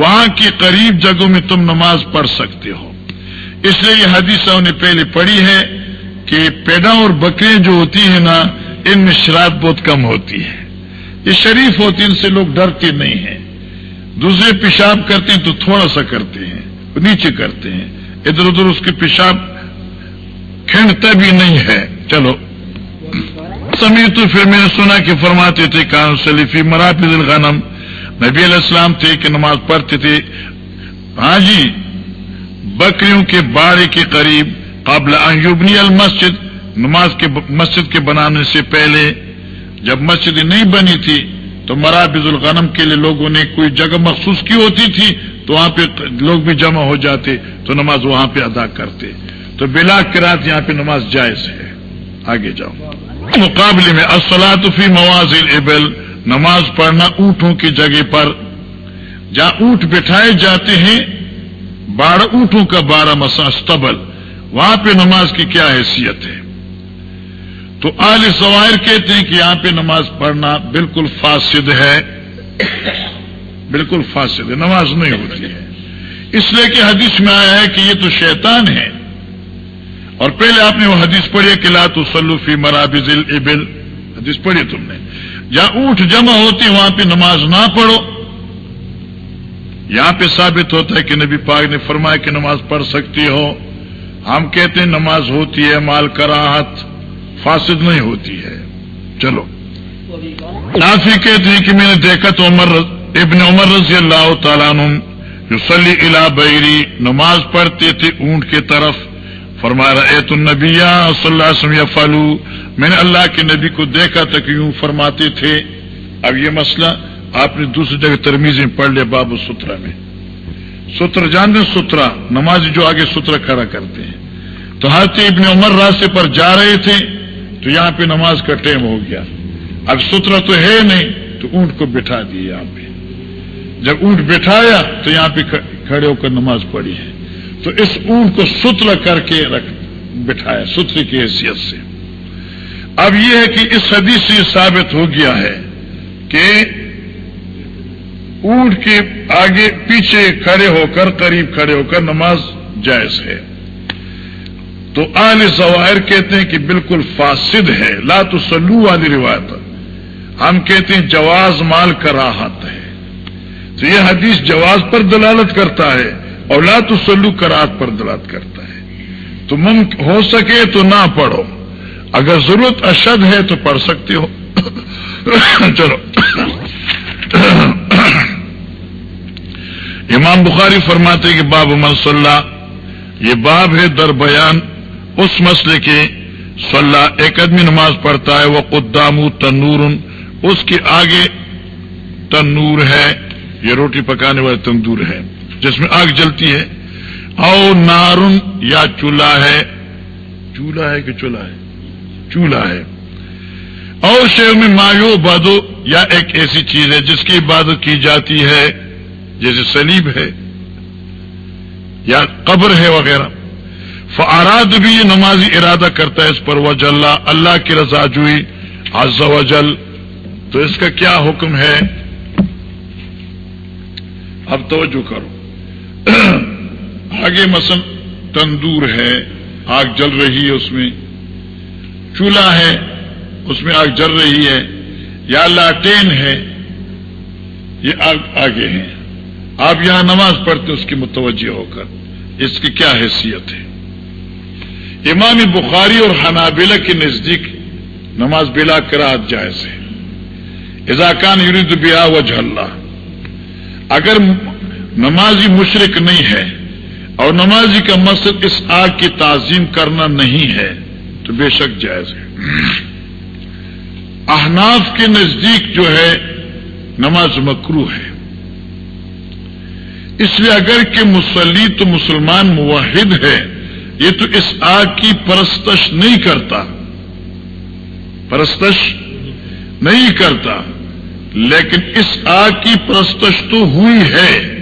وہاں کی قریب جگہوں میں تم نماز پڑھ سکتے ہو۔ اس لیے یہ حدیث نے پہلے پڑھی ہے کہ پیدا اور بکریاں جو ہوتی ہیں نا، ان میں شراب بہت کم ہوتی ہے۔ یہ شریف ہوتی ان سے لوگ ڈرتے نہیں ہیں۔ دوسرے پیشاب کرتے ہیں تو تھوڑا سا کرتے ہیں، نیچے کرتے ہیں۔ ادھر ادھر اس کے پیشاب کھینڈتا بھی نہیں ہے۔ چلو۔ سمیر تو پھر میں نے سنا کہ فرماتے تھے کان سلیفی مراپی دل غنم نبی علیہ السلام تھے کہ نماز پڑھتے تھے۔ ہاں جی بکریوں کے باڑے کے قریب قابل یوبنی المسجد، نماز کے مسجد کے بنانے سے پہلے جب مسجد نہیں بنی تھی، تو مرابض الغنم کے لیے لوگوں نے کوئی جگہ مخصوص کی ہوتی تھی، تو وہاں پہ لوگ بھی جمع ہو جاتے، تو نماز وہاں پہ ادا کرتے۔ تو بلا کرات یہاں پہ نماز جائز ہے۔ آگے جاؤ۔ مقابلے میں فی مواز ابل نماز پڑھنا اونٹوں کی جگہ پر۔ جہاں اونٹ بٹھائے جاتے ہیں بارہ اونٹوں کا بارہ مساستبل وہاں پہ نماز کی کیا حیثیت ہے؟ تو آل سوائر کہتے ہیں کہ یہاں پہ نماز پڑھنا بالکل فاسد ہے۔ بالکل فاسد ہے، نماز نہیں ہوتی ہے۔ اس لیے کہ حدیث میں آیا ہے کہ یہ تو شیطان ہے۔ اور پہلے آپ نے وہ حدیث پڑھی کہ لا تو سلوفی مرابز ابل حدیث پڑھی تم نے۔ جہاں اونٹ جمع ہوتی وہاں پہ نماز نہ پڑھو۔ یہاں پہ ثابت ہوتا ہے کہ نبی پاک نے فرمایا کہ نماز پڑھ سکتی ہو۔ ہم کہتے ہیں نماز ہوتی ہے، مال کراہت، فاسد نہیں ہوتی ہے۔ چلو۔ نافی کہتے ہیں کہ میں نے دیکھا تو عمر ابن عمر رضی اللہ تعالیٰ یوسلی الا بیری، نماز پڑھتے تھے اونٹ کی طرف۔ فرما رہے تو نبی صلی اللہ علیہ فالو میں نے اللہ کے نبی کو دیکھا تھا کہ یوں فرماتے تھے۔ اب یہ مسئلہ آپ نے دوسری جگہ ترمیزیں پڑھ لیا بابو سترا میں۔ ستر، جان دیں سترا نماز جو آگے سترا کھڑا کرتے ہیں۔ تو حضرت ابن عمر راستے پر جا رہے تھے، تو یہاں پہ نماز کا ٹائم ہو گیا۔ اب سترا تو ہے نہیں، تو اونٹ کو بٹھا دیے یہاں پہ۔ جب اونٹ بٹھایا، تو یہاں پہ کھڑے ہو کر نماز پڑھی ہے۔ تو اس اونٹ کو ستر کر کے رکھ بٹھایا ستر کی حیثیت سے۔ اب یہ ہے کہ اس حدیث سے یہ ثابت ہو گیا ہے کہ اونٹ کے آگے پیچھے کھڑے ہو کر، قریب کھڑے ہو کر نماز جائز ہے۔ تو آل ظواہر کہتے ہیں کہ بالکل فاسد ہے۔ لا سلو والی روایت۔ ہم کہتے ہیں جواز مال کا راحت ہے۔ تو یہ حدیث جواز پر دلالت کرتا ہے۔ اور لا تو سلو پر دلالت کرتا ہے۔ تو ممکن ہو سکے تو نہ پڑھو۔ اگر ضرورت اشد ہے تو پڑھ سکتے ہو۔ چلو۔ امام بخاری فرماتے کہ باب منصلہ یہ باب ہے در بیان۔ اس مسئلے کے صلاح ایک آدمی نماز پڑھتا ہے، وہ قدام تنور۔ اس کے آگے تنور ہے، یہ روٹی پکانے والا تندور ہے جس میں آگ جلتی ہے، او نارن یا چولہا ہے۔ چولہا ہے کہ چولہا ہے؟ چولہا ہے۔ اور شہر میں مایو بادو یا ایک ایسی چیز ہے جس کی عبادت کی جاتی ہے جیسے سلیب ہے یا قبر ہے وغیرہ۔ فاراد بھی یہ نمازی ارادہ کرتا ہے اس پر وج اللہ اللہ کی رضا جوئی۔ عز و جل تو اس کا کیا حکم ہے؟ اب توجہ کرو۔ آگے مثلا تندور ہے، آگ جل رہی ہے اس میں۔ چولہا ہے، اس میں آگ جل رہی ہے۔ یا لاٹین ہے، یہ آگ آگے ہیں۔ آپ یہاں نماز پڑھتے، اس کی متوجہ ہو کر۔ اس کی کیا حیثیت ہے؟ امام بخاری اور حنابلہ کے نزدیک نماز بلا کراط جائز ہے۔ اضاکان یورید بیا و اللہ۔ اگر نمازی مشرق نہیں ہے اور نمازی کا مقصد اس آگ کی تعظیم کرنا نہیں ہے، تو بے شک جائز ہے۔ احناف کے نزدیک جو ہے، نماز مکرو ہے۔ اس لیے اگر کہ مسلی تو مسلمان موحد ہے، یہ تو اس آگ کی پرستش نہیں کرتا۔ پرستش نہیں کرتا، لیکن اس آگ کی پرستش تو ہوئی ہے۔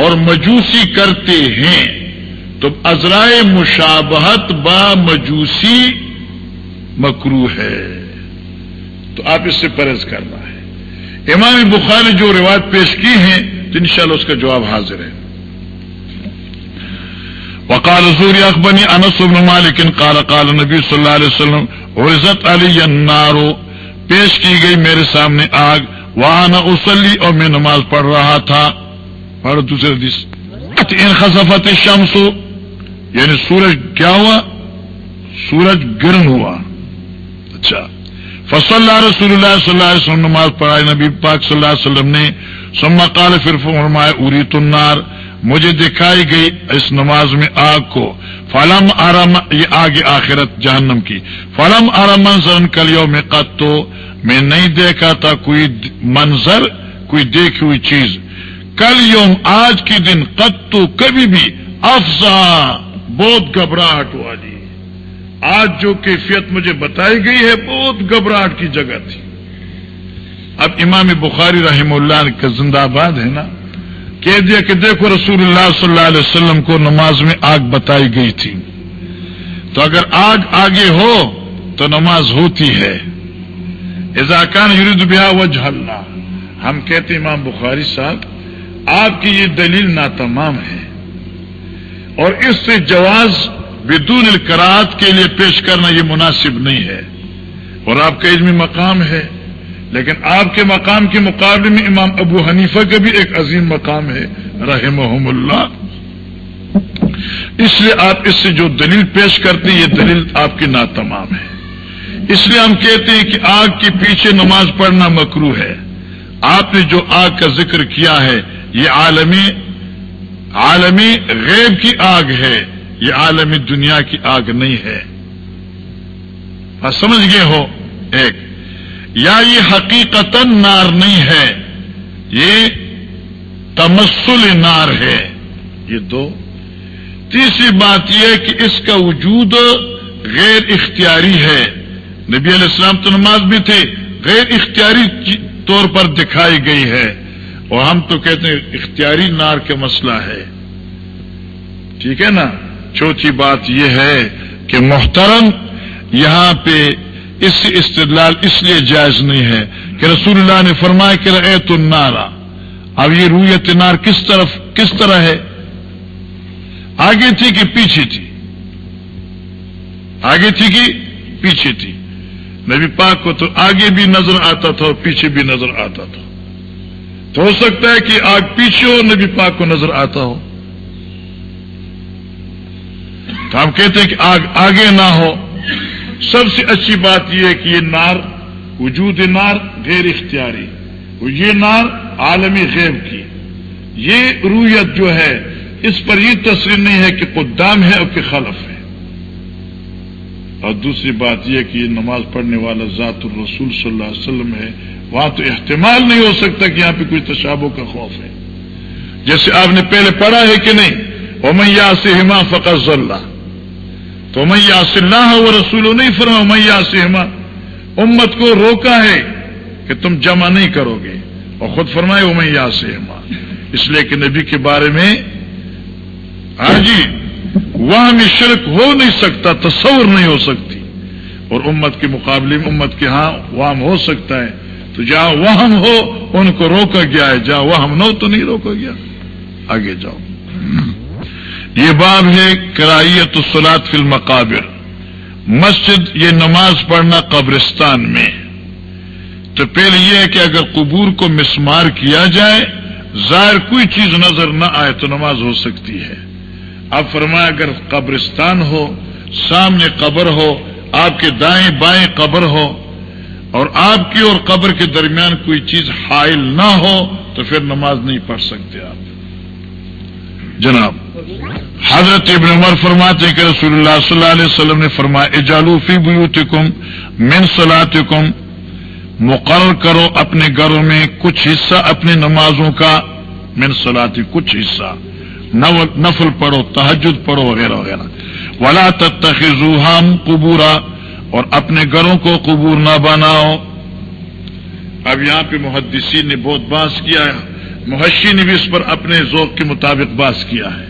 اور مجوسی کرتے ہیں، تو ازرائے مشابہت با مجوسی مکرو ہے۔ تو آپ اس سے پرہز کرنا ہے۔ امام بخار نے جو روایت پیش کی ہیں، تو انشاءاللہ اس کا جواب حاضر ہے۔ وقال سوری اخبنی انس بن مالک قال قال نبی صلی اللہ علیہ وسلم، عزت علی النار، پیش کی گئی میرے سامنے آگ، وہاں نہ اسلی اور میں نماز پڑھ رہا تھا۔ پڑھ دوسرے حدیث ان خصفت شمس یعنی سورج کیا ہوا؟ سورج گرن ہوا. اچھا. فصل اللہ رسول اللہ صلی اللہ علیہ وسلم نماز پڑھائی، نبی پاک صلی اللہ علیہ وسلم نے سما قال پھر فرمائے اری تنار مجھے دکھائی گئی اس نماز میں آگ کو. فلم آرام یہ آگ آخرت جہنم کی. فلم آرام منظر کلیوں میں قط. تو میں نہیں دیکھا تھا کوئی منظر، کوئی دیکھی ہوئی چیز. کل یوم آج کے دن قط تو کبھی بھی افزا، بہت گھبراہٹ والی جی۔ آج جو کیفیت مجھے بتائی گئی ہے، بہت گھبراہٹ کی جگہ تھی۔ اب امام بخاری رحم اللہ کا زندہ آباد ہے نا، کہہ دیا کہ دیکھو رسول اللہ صلی اللہ علیہ وسلم کو نماز میں آگ بتائی گئی تھی۔ تو اگر آگ آگے ہو تو نماز ہوتی ہے۔ اضاکان یرید بیا وجہ اللہ۔ ہم کہتے امام بخاری صاحب آپ کی یہ دلیل ناتمام ہے اور اس سے جواز بدون القرات کے لیے پیش کرنا یہ مناسب نہیں ہے اور آپ کا علمی مقام ہے، لیکن آپ کے مقام کے مقابلے میں امام ابو حنیفہ کا بھی ایک عظیم مقام ہے رحم اللہ۔ اس لیے آپ اس سے جو دلیل پیش کرتے ہیں، یہ دلیل آپ کی ناتمام ہے۔ اس لیے ہم کہتے ہیں کہ آگ کے پیچھے نماز پڑھنا مکرو ہے۔ آپ نے جو آگ کا ذکر کیا ہے یہ عالمی عالمی غیب کی آگ ہے، یہ عالمی دنیا کی آگ نہیں ہے۔ آپ سمجھ گئے ہو؟ ایک۔ یا یہ حقیقت نار نہیں ہے، یہ تمسل نار ہے۔ یہ دو۔ تیسری بات یہ کہ اس کا وجود غیر اختیاری ہے۔ نبی علیہ السلام تو نماز بھی تھے، غیر اختیاری طور پر دکھائی گئی ہے۔ اور ہم تو کہتے ہیں اختیاری نار کا مسئلہ ہے۔ ٹھیک ہے نا؟ چوتھی بات یہ ہے کہ محترم، یہاں پہ اس استدلال اس لیے جائز نہیں ہے کہ رسول اللہ نے فرمایا کہ رہے تو نارا اب یہ رویت نار کس طرف، کس طرح ہے؟ آگے تھی کہ پیچھے تھی؟ آگے تھی کہ پیچھے تھی۔ نبی پاک کو تو آگے بھی نظر آتا تھا اور پیچھے بھی نظر آتا تھا۔ تو ہو سکتا ہے کہ آگ پیچھے ہو نبی پاک کو نظر آتا ہو۔ تو ہم کہتے ہیں کہ آگ آگے نہ ہو۔ سب سے اچھی بات یہ ہے کہ یہ نار، وجود نار غیر اختیاری۔ یہ نار عالمی غیب کی۔ یہ رویت جو ہے، اس پر یہ تصویر نہیں ہے کہ قدام ہے اور کہ خلف ہے۔ اور دوسری بات یہ کہ یہ نماز پڑھنے والا ذات الرسول صلی اللہ علیہ وسلم ہے، وہاں تو احتمال نہیں ہو سکتا کہ یہاں پہ کوئی تشابوں کا خوف ہے۔ جیسے آپ نے پہلے پڑھا ہے کہ نہیں امیا سے ہما فقر اللہ تو میاں اللہ وہ رسول نہیں فرما میاں سے ہما امت کو روکا ہے کہ تم جمع نہیں کرو گے۔ اور خود فرمائے وہ میاں سے اس لیے کہ نبی کے بارے میں ہاں جی وہاں میں شرک ہو نہیں سکتا، تصور نہیں ہو سکتی۔ اور امت کے مقابلے میں، امت کے ہاں وہاں ہو سکتا ہے۔ تو جہاں وہم ہو، ان کو روکا گیا ہے۔ جہاں وہ نہ ہو تو نہیں روکا گیا۔ آگے جاؤ۔ یہ باب ہے کرائیت السلاد فی المقابر۔ مسجد یہ نماز پڑھنا قبرستان میں۔ تو پہلے یہ ہے کہ اگر قبور کو مسمار کیا جائے، ظاہر کوئی چیز نظر نہ آئے تو نماز ہو سکتی ہے۔ اب فرمایا اگر قبرستان ہو، سامنے قبر ہو، آپ کے دائیں بائیں قبر ہو، اور آپ کی اور قبر کے درمیان کوئی چیز حائل نہ ہو، تو پھر نماز نہیں پڑھ سکتے آپ۔ جناب، حضرت ابن عمر فرماتے کہ رسول اللہ صلی اللہ علیہ وسلم نے فرمایا اجالوفی بیوتکم من صلاتکم، مقرر کرو اپنے گھروں میں کچھ حصہ اپنی نمازوں کا، من صلاتی کچھ حصہ۔ نفل پڑھو تحجد پڑھو، وغیرہ وغیرہ۔ ولا تتخذوہم قبورا۔ اور اپنے گھروں کو قبور نہ بناؤ۔ اب یہاں پہ محدثین نے بہت باس کیا ہے۔ محشی نے بھی اس پر اپنے ذوق کے مطابق باس کیا ہے۔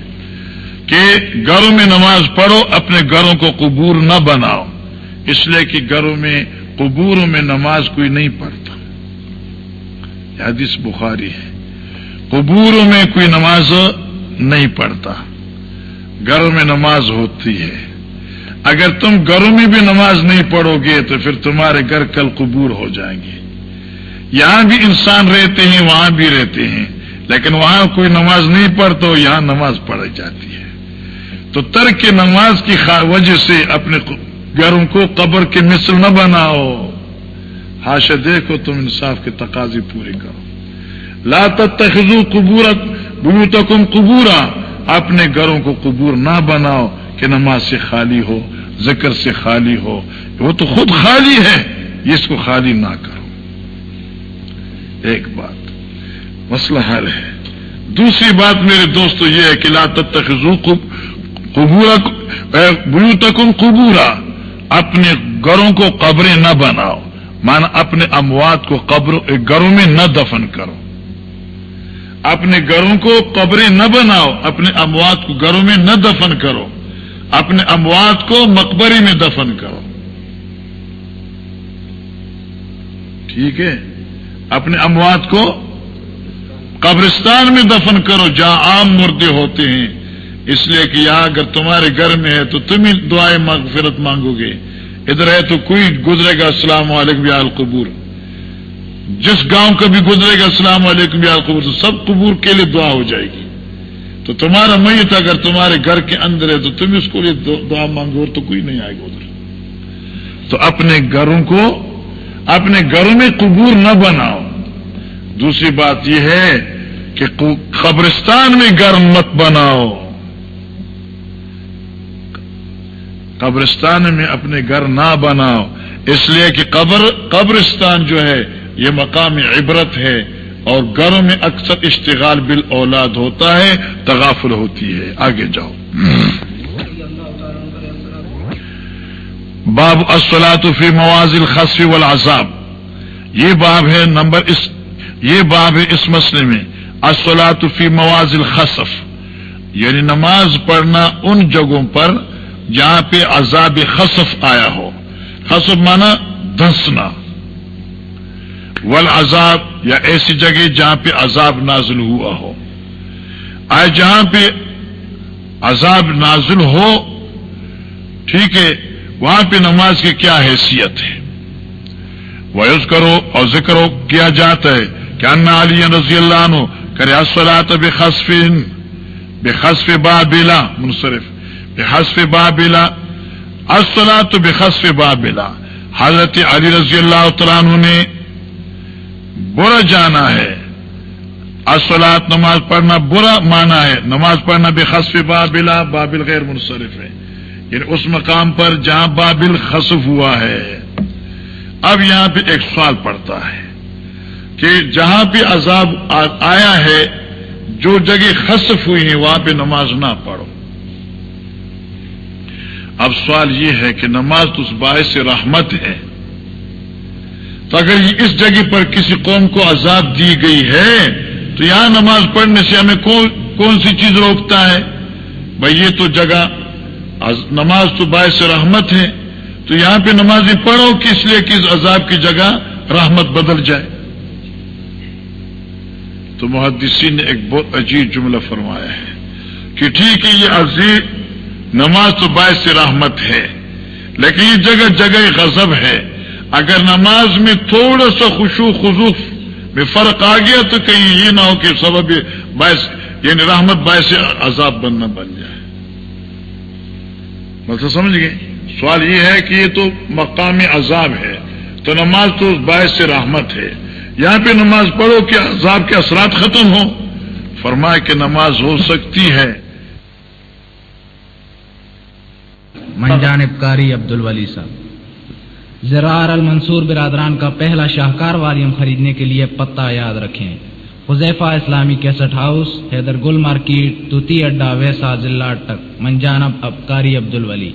کہ گھروں میں نماز پڑھو، اپنے گھروں کو قبور نہ بناؤ۔ اس لیے کہ گھروں میں، قبوروں میں نماز کوئی نہیں پڑھتا۔ حدیث بخاری ہے۔ قبوروں میں کوئی نماز نہیں پڑھتا۔ گھروں میں نماز ہوتی ہے۔ اگر تم گھروں میں بھی نماز نہیں پڑھو گے تو پھر تمہارے گھر کل قبور ہو جائیں گے۔ یہاں بھی انسان رہتے ہیں، وہاں بھی رہتے ہیں۔ لیکن وہاں کوئی نماز نہیں پڑھتا، یہاں نماز پڑھی جاتی ہے۔ تو ترک نماز کی وجہ سے اپنے گھروں کو قبر کے مثل نہ بناؤ۔ ہاش دیکھو تم انصاف کے تقاضی پورے کرو۔ لا تخذو قبورت بلو قبورا، اپنے گھروں کو قبور نہ بناؤ کہ نماز سے خالی ہو، ذکر سے خالی ہو۔ وہ تو خود خالی ہے، اس کو خالی نہ کرو۔ ایک بات، مسئلہ حل ہے۔ دوسری بات میرے دوستو یہ ہے کہ لا تخذو قبور بلو تکم قبورا، اپنے گھروں کو قبریں نہ بناؤ۔ مانا اپنے اموات کو قبر، گھروں میں نہ دفن کرو۔ اپنے گھروں کو قبریں نہ بناؤ، اپنے اموات کو گھروں میں نہ دفن کرو، اپنے اموات کو مقبری میں دفن کرو۔ ٹھیک ہے؟ اپنے اموات کو قبرستان میں دفن کرو، جہاں عام مردے ہوتے ہیں۔ اس لیے کہ یہاں اگر تمہارے گھر میں ہے تو تم ہی دعائیں مغفرت مانگو گے۔ ادھر ہے تو کوئی گزرے گا، السلام علیکم یا القبور۔ جس گاؤں کا بھی گزرے گا، السلام علیکم، یا القبور تو سب قبور کے لیے دعا ہو جائے گی۔ تو تمہارا میت اگر تمہارے گھر کے اندر ہے، تو تم اس کو لیے دعا مانگو تو کوئی نہیں آئے گا ادھر۔ تو اپنے گھروں کو، اپنے گھروں میں قبور نہ بناؤ۔ دوسری بات یہ ہے کہ قبرستان میں گھر مت بناؤ۔ قبرستان میں اپنے گھر نہ بناؤ۔ اس لیے کہ قبر قبرستان جو ہے یہ مقام عبرت ہے اور گھروں میں اکثر اشتغال بال اولاد ہوتا ہے، تغافل ہوتی ہے۔ آگے جاؤ۔ باب اسلات فی موازل خصفی والعذاب۔ یہ باب ہے نمبر اس، یہ باب ہے اس مسئلے میں۔ اسلات فی موازل خصف یعنی نماز پڑھنا ان جگہوں پر جہاں پہ عذاب خصف آیا ہو۔ خصف مانا دھنسنا۔ والعذاب، یا ایسی جگہ جہاں پہ عذاب نازل ہوا ہو۔ آئے جہاں پہ عذاب نازل ہو، ٹھیک ہے، وہاں پہ نماز کی کیا حیثیت ہے؟ ویوز کرو اور ذکر کیا جاتا ہے کہ انا علی رضی اللہ عنہ کرے اصلاۃ بے خصف بے خصف با بلا منصرف بحسف بابلا اصلا تو بحسف بابلا حضرت علی رضی اللہ عنہ نے برا جانا ہے۔ اصلاط نماز پڑھنا برا مانا ہے۔ نماز پڑھنا بے خصف بابلا بابل غیر منصرف ہے۔ یعنی اس مقام پر جہاں بابل خصف ہوا ہے۔ اب یہاں پہ ایک سوال پڑتا ہے کہ جہاں پہ عذاب آیا ہے، جو جگہ خصف ہوئی ہیں، وہاں پہ نماز نہ پڑھو۔ اب سوال یہ ہے کہ نماز تو اس باعث رحمت ہے۔ تو اگر یہ اس جگہ پر کسی قوم کو عذاب دی گئی ہے، تو یہاں نماز پڑھنے سے ہمیں کون سی چیز روکتا ہے؟ بھائی یہ تو جگہ نماز تو باعث رحمت ہے۔ تو یہاں پہ نمازیں پڑھو کہ اس لیے کہ اس عذاب کی جگہ رحمت بدل جائے۔ تو محدثین نے ایک بہت عجیب جملہ فرمایا ہے کہ ٹھیک ہے، یہ عزیز نماز تو باعث رحمت ہے، لیکن یہ جگہ جگہ غضب ہے۔ اگر نماز میں تھوڑا سا خوشو خصوص میں فرق آ گیا تو کہیں یہ نہ ہو کہ سبب باعث یعنی رحمت باعث عذاب بننا بن جائے۔ مطلب سمجھ گئے؟ سوال یہ ہے کہ یہ تو مقامی عذاب ہے، تو نماز تو باعث رحمت ہے۔ یہاں پہ نماز پڑھو کہ عذاب کے اثرات ختم ہو فرمائے کہ نماز ہو سکتی ہے۔ من جانب کاری عبد الولی صاحب۔ زرار المنصور برادران کا پہلا شاہکار والیم خریدنے کے لیے پتہ یاد رکھیں۔ Huzaifa Islami cassette house, Haider Gul market, توتی اڈا، ویسا ضلع اٹک منجانب، ابکاری عبد الولی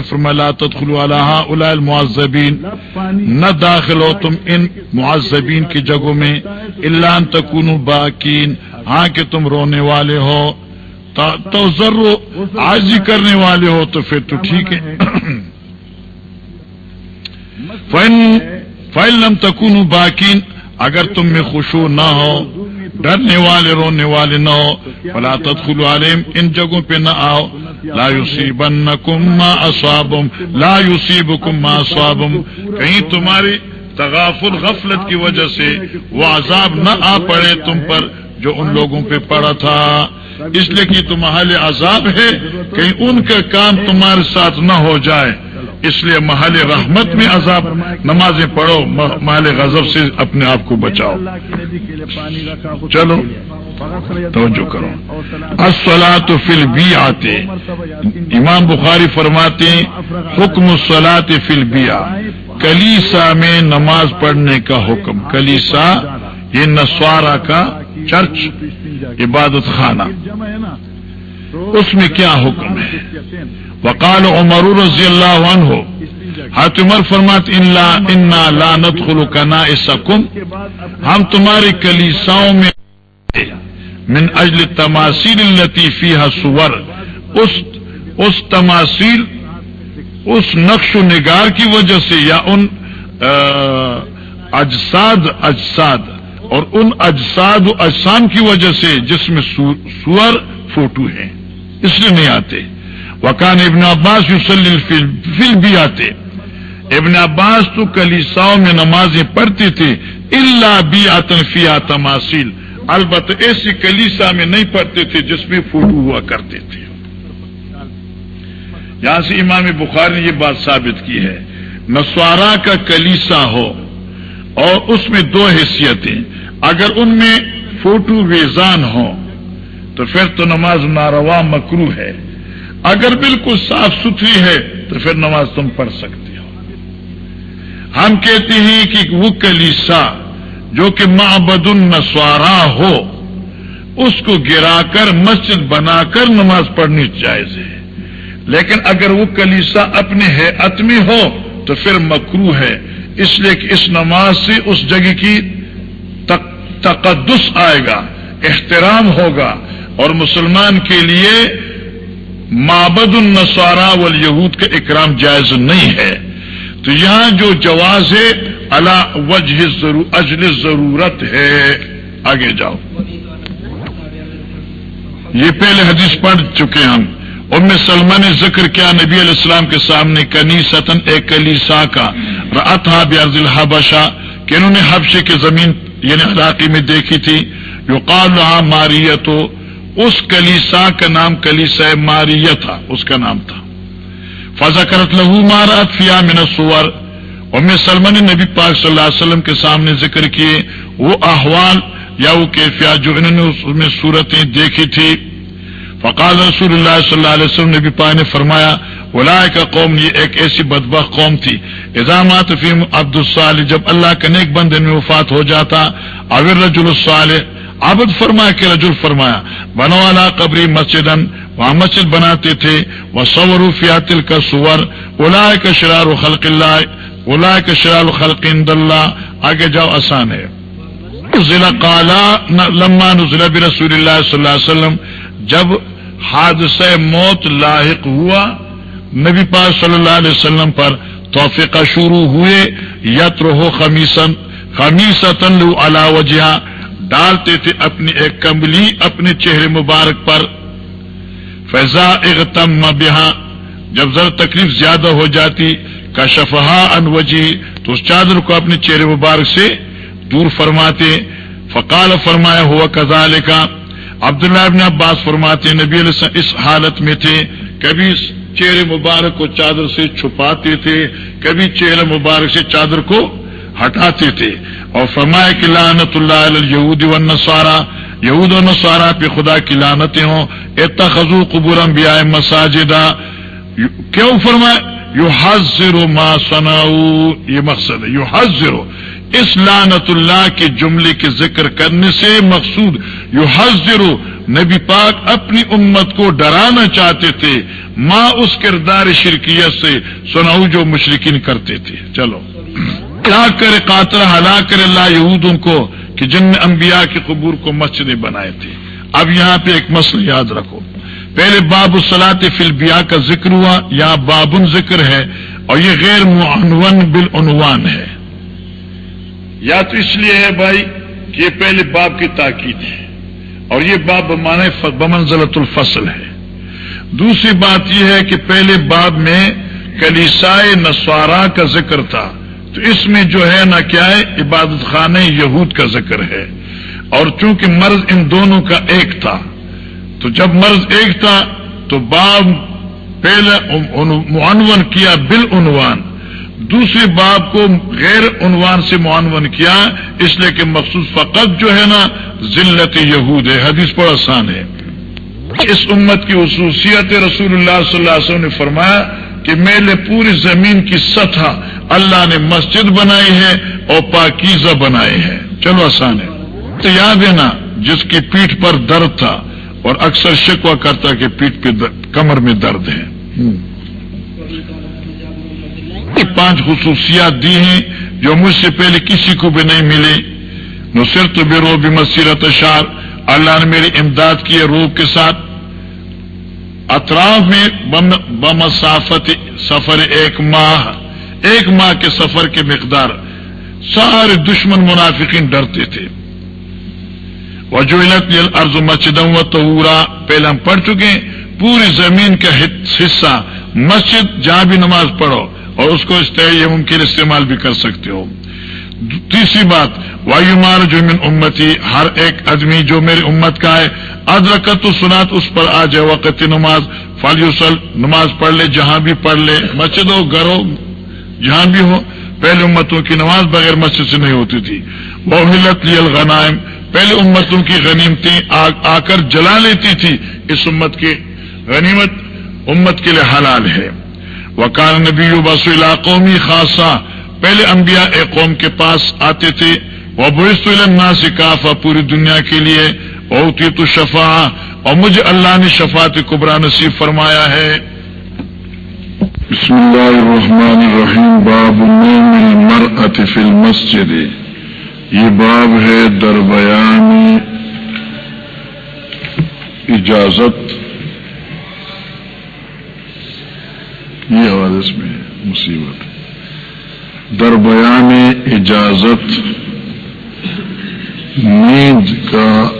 نے فرمایا تدخلوا علی هؤلاء المعذبین. نہ داخل ہو تم ان معذبین کی جگہوں میں، الا ان تکونوا باکین ہاں کہ تم رونے والے ہو تو ضرور آجی کرنے والے ہو، تو پھر تو ٹھیک ہے۔ فائل لم تکون باکین اگر تم میں خوشو نہ ہو، ڈرنے والے، رونے والے نہ ہو، فلا تدخلوا علیہم ان جگہوں پہ نہ آؤ۔ لا یصیبنکم ما اصابم لا یصیبکم ما اصابم کہیں تمہاری تغافل، غفلت کی وجہ سے وہ عذاب نہ آ پڑے تم پر جو ان لوگوں پہ پڑا تھا۔ اس لیے کہ تمہارے عذاب ہے کہیں ان کا کام تمہارے ساتھ نہ ہو جائے۔ اس لیے محل رحمت میں عذاب، نمازیں پڑھو محل غضب سے اپنے آپ کو بچاؤ۔ چلو، توجہ کرو۔ اصلا تو فل بھی آتے امام بخاری فرماتے حکم سلاط فل بیا کلیسا میں نماز پڑھنے کا حکم۔ کلیسا، یہ نسوارا کا چرچ، عبادت خانہ۔ اس میں کیا حکم ہے؟ وقال عمر رضی اللہ عنہ ہاتھ عمر فرمات انا لانت خلوقنا سکم ہم تمہاری کلیساؤں میں من اجل تماثیل لطیفی سور اس اس تماثیل، اس نقش و نگار کی وجہ سے یا ان اجساد اجساد، اور ان اجساد و اجسام کی وجہ سے جس میں سور فوٹو ہے اس لیے نہیں آتے۔ وکان ابن عباس یوسلی فل بھی آتے ابن عباس تو کلیساؤں میں نمازیں پڑھتے تھے اللہ بھی آتنفیا تماثیل. البتہ ایسی کلیسا میں نہیں پڑھتے تھے جس میں فوٹو ہوا کرتے تھے یہاں سے امام بخار نے یہ بات ثابت کی ہے، نسوارا کا کلیسا ہو اور اس میں دو حیثیتیں، اگر ان میں فوٹو ویزان ہو تو پھر تو نماز ناروا مکرو ہے۔ اگر بالکل صاف ستھری ہے تو پھر نماز تم پڑھ سکتے ہو۔ ہم کہتے ہیں کہ وہ کلیسا جو کہ معبد النسوارا ہو، اس کو گرا کر مسجد بنا کر نماز پڑھنی جائز ہے۔ لیکن اگر وہ کلیسا اپنے حیت میں ہو تو پھر مکرو ہے۔ اس لیے کہ اس نماز سے اس جگہ کی تقدس آئے گا، احترام ہوگا اور مسلمان کے لیے مابد النسوارا والیہود کا اکرام جائز نہیں ہے۔ تو یہاں جو جواز ہے اللہ وجہ اجل ضرورت ہے۔ آگے جاؤ۔ یہ پہلے حدیث پڑھ چکے ہم۔ ام سلمہ نے ذکر کیا نبی علیہ السلام کے سامنے کنی ستن ایک کلیسا کا۔ رتھا بیاض الحبشا کہ انہوں نے حبشے کی زمین یعنی علاقے میں دیکھی تھی۔ جو قال ماریت اس کلیسا کا نام کلیسا ماریہ تھا، اس کا نام تھا۔ فضا کرت لہو مارات فیا من سور ام سلمہ نے نبی پاک صلی اللہ علیہ وسلم کے سامنے ذکر کیے، وہ احوال یا وہ کیفیات جو انہوں نے اس میں صورتیں دیکھی تھی۔ فقال رسول اللہ صلی اللہ علیہ وسلم، نبی پاک نے فرمایا ولا کا قوم، یہ ایک ایسی بدبخ قوم تھی۔ اظامات فیم عبد الصالح، جب اللہ کا نیک بند میں وفات ہو جاتا اویر رجل الصالح عبد فرمایا کہ رجل فرمایا بنو والا قبری مسجد وہاں مسجد بناتے تھے وہ سور فیاتل کا سور الا کا شرار خلق اللہ الا کا شرار و خلق اللہ، آگے جاؤ، آسان ہے۔ ضلع کالا لما نزلہ برسول اللہ صلی اللہ علیہ وسلم، جب حادثہ موت لاحق ہوا، نبی پاک صلی اللہ علیہ وسلم پر توفیقہ شروع ہوئے یتر ہو خمیسن خمیسن لو علا وجہ ڈالتے تھے اپنی ایک کمبلی اپنے چہرے مبارک پر۔ فیضا اغتم بہا جب ذرا تکلیف زیادہ ہو جاتی کا شفہا ان وجی تو اس چادر کو اپنے چہرے مبارک سے دور فرماتے۔ فقال فرمایا ہوا کزال کا عبداللہ ابن عباس فرماتے، نبی علیہ اس حالت میں تھے۔ کبھی چہرے مبارک کو چادر سے چھپاتے تھے، کبھی چہرے مبارک سے چادر کو ہٹاتے تھے۔ اور فرمایا کہ لانت اللہ یہود و نسوارا یہود و نسوارا پہ خدا کی لانتیں ہوں۔ اتخذو قبور انبیاء مساجدہ۔ کیوں فرمایا؟ یو حضر ما سناؤ یہ مقصد ہے۔ یو حضر اس لانت اللہ کے جملے کے ذکر کرنے سے مقصود یو حضر نبی پاک اپنی امت کو ڈرانا چاہتے تھے ماں اس کردار شرکیت سے سناؤ جو مشرقین کرتے تھے۔ چلو۔ کیا کرے قاتل ہلاک کر اللہ یہود ان کو کہ جن نے انبیاء کے قبور کو مسجدیں بنائے تھے اب یہاں پہ ایک مسئلہ یاد رکھو۔ پہلے باب الصلاط فلبیا کا ذکر ہوا، یہاں بابن ذکر ہے اور یہ غیر معنون بالعنوان ہے۔ یا تو اس لیے ہے بھائی کہ یہ پہلے باب کی تاکید ہے اور یہ باب بمانے بمنزلت الفصل ہے۔ دوسری بات یہ ہے کہ پہلے باب میں کلیسائے نسوارا کا ذکر تھا۔ تو اس میں جو ہے نا کیا ہے؟ عبادت خانہ یہود کا ذکر ہے۔ اور چونکہ مرض ان دونوں کا ایک تھا، تو جب مرض ایک تھا، تو باب پہلے معنون کیا بال عنوان دوسرے باب کو غیر عنوان سے معنون کیا، اس لیے کہ مخصوص فقط جو ہے نا ذلت یہود ہے۔ حدیث پر آسان ہے۔ اس امت کی خصوصیت رسول اللہ صلی اللہ علیہ وسلم نے فرمایا کہ میرے پوری زمین کی سطح اللہ نے مسجد بنائی ہے اور پاکیزہ بنائے ہیں چلو آسان ہے۔ تو یاد ہے نا، جس کی پیٹھ پر درد تھا اور اکثر شکوا کرتا کہ پیٹ پہ کمر میں درد ہے۔ پانچ خصوصیات دی ہیں جو مجھ سے پہلے کسی کو بھی نہیں ملی نصرت بے رو بھی مسیرت اشار اللہ نے میری امداد کی ہے روب کے ساتھ۔ اطراف میں بمسافت سفر ایک ماہ ایک ماہ کے سفر کے مقدار سارے دشمن منافقین ڈرتے تھے۔ وجوہلت ارض مسجدوں و تہورا پہلے ہم پڑھ چکے ہیں، پوری زمین کا حصہ مسجد جہاں بھی نماز پڑھو اور اس کو یہ ممکن استعمال بھی کر سکتے ہو۔ تیسری بات وایو مار جو من امتی ہر ایک آدمی جو میری امت کا ہے ادرکت سنات اس پر آ جائے وقت نماز فالیوسل نماز پڑھ لے، جہاں بھی پڑھ لے مسجد ہو گھر ہو جہاں بھی ہو، پہلے امتوں کی نماز بغیر مسجد سے نہیں ہوتی تھی۔ وہ ہلت لی الغنائم، پہلے امتوں کی غنیمتیں آ کر جلا لیتی تھی۔ اس امت کی غنیمت امت کے لیے حلال ہے۔ وکان نبی بس علاقوں میں خاصا پہلے انبیاء ایک قوم کے پاس آتے تھے۔ وہ برست النا سے کافا پوری دنیا کے لیے اوتی تو شفا اور مجھے اللہ نے شفات قبرا نصیب فرمایا ہے۔ بسم اللہ الرحمن الرحیم، باب المرأة فی المسجد۔ یہ باب ہے در بیان اجازت۔ یہ آواز اس میں مصیبت۔ در بیان اجازت۔ نیند کا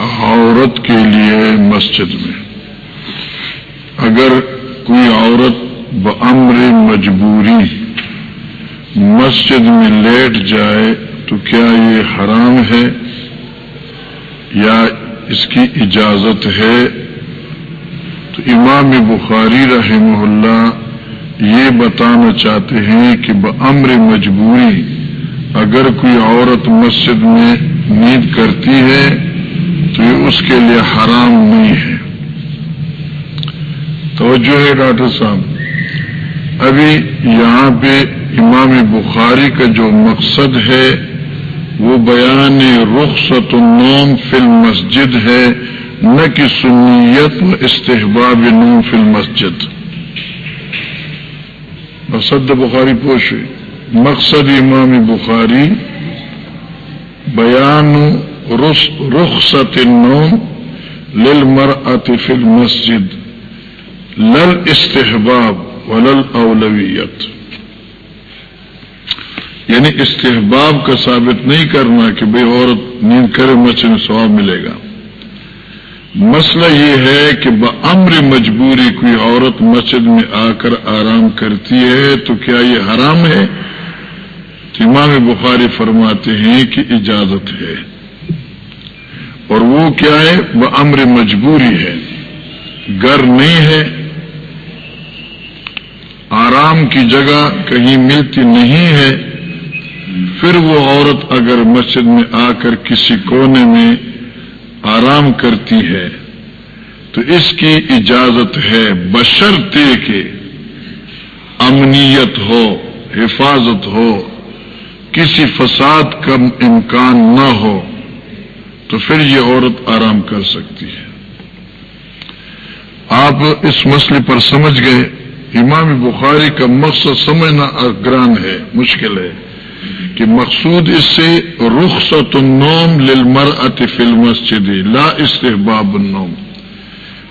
عورت کے لیے مسجد میں۔ اگر کوئی عورت بمر مجبوری مسجد میں لیٹ جائے تو کیا یہ حرام ہے؟ یا اس کی اجازت ہے؟ تو امام بخاری رحمہ اللہ یہ بتانا چاہتے ہیں کہ بمر مجبوری اگر کوئی عورت مسجد میں نیند کرتی ہے تو یہ اس کے لیے حرام نہیں ہے۔ توجہ ہے ڈاکٹر صاحب۔ ابھی یہاں پہ امام بخاری کا جو مقصد ہے، وہ بیان رخصت النوم فی المسجد ہے، نہ کہ سنیت و استحباب نوم فی المسجد۔ مسد بخاری پوش مقصد امام بخاری بیان رخصت النوم للمرأة فی المسجد لل استحباب ولل اولویت یعنی استحباب کا ثابت نہیں کرنا کہ بھائی عورت نیند کرے مسجد میں ثواب ملے گا۔ مسئلہ یہ ہے کہ بمر مجبوری کوئی عورت مسجد میں آ کر آرام کرتی ہے تو کیا یہ حرام ہے؟ امام بخاری فرماتے ہیں کہ اجازت ہے۔ اور وہ کیا ہے؟ بمر مجبوری ہے۔ گر نہیں ہے۔ آرام کی جگہ کہیں ملتی نہیں ہے۔ پھر وہ عورت اگر مسجد میں آ کر کسی کونے میں آرام کرتی ہے، تو اس کی اجازت ہے بشرتے کہ امنیت ہو، حفاظت ہو، کسی فساد کا امکان نہ ہو۔ تو پھر یہ عورت آرام کر سکتی ہے۔ آپ اس مسئلے پر سمجھ گئے۔ امام بخاری کا مقصد سمجھنا گران ہے، مشکل ہے کہ مقصود اس سے رخصت النوم للمر فی المسجد، لا استحباب النوم۔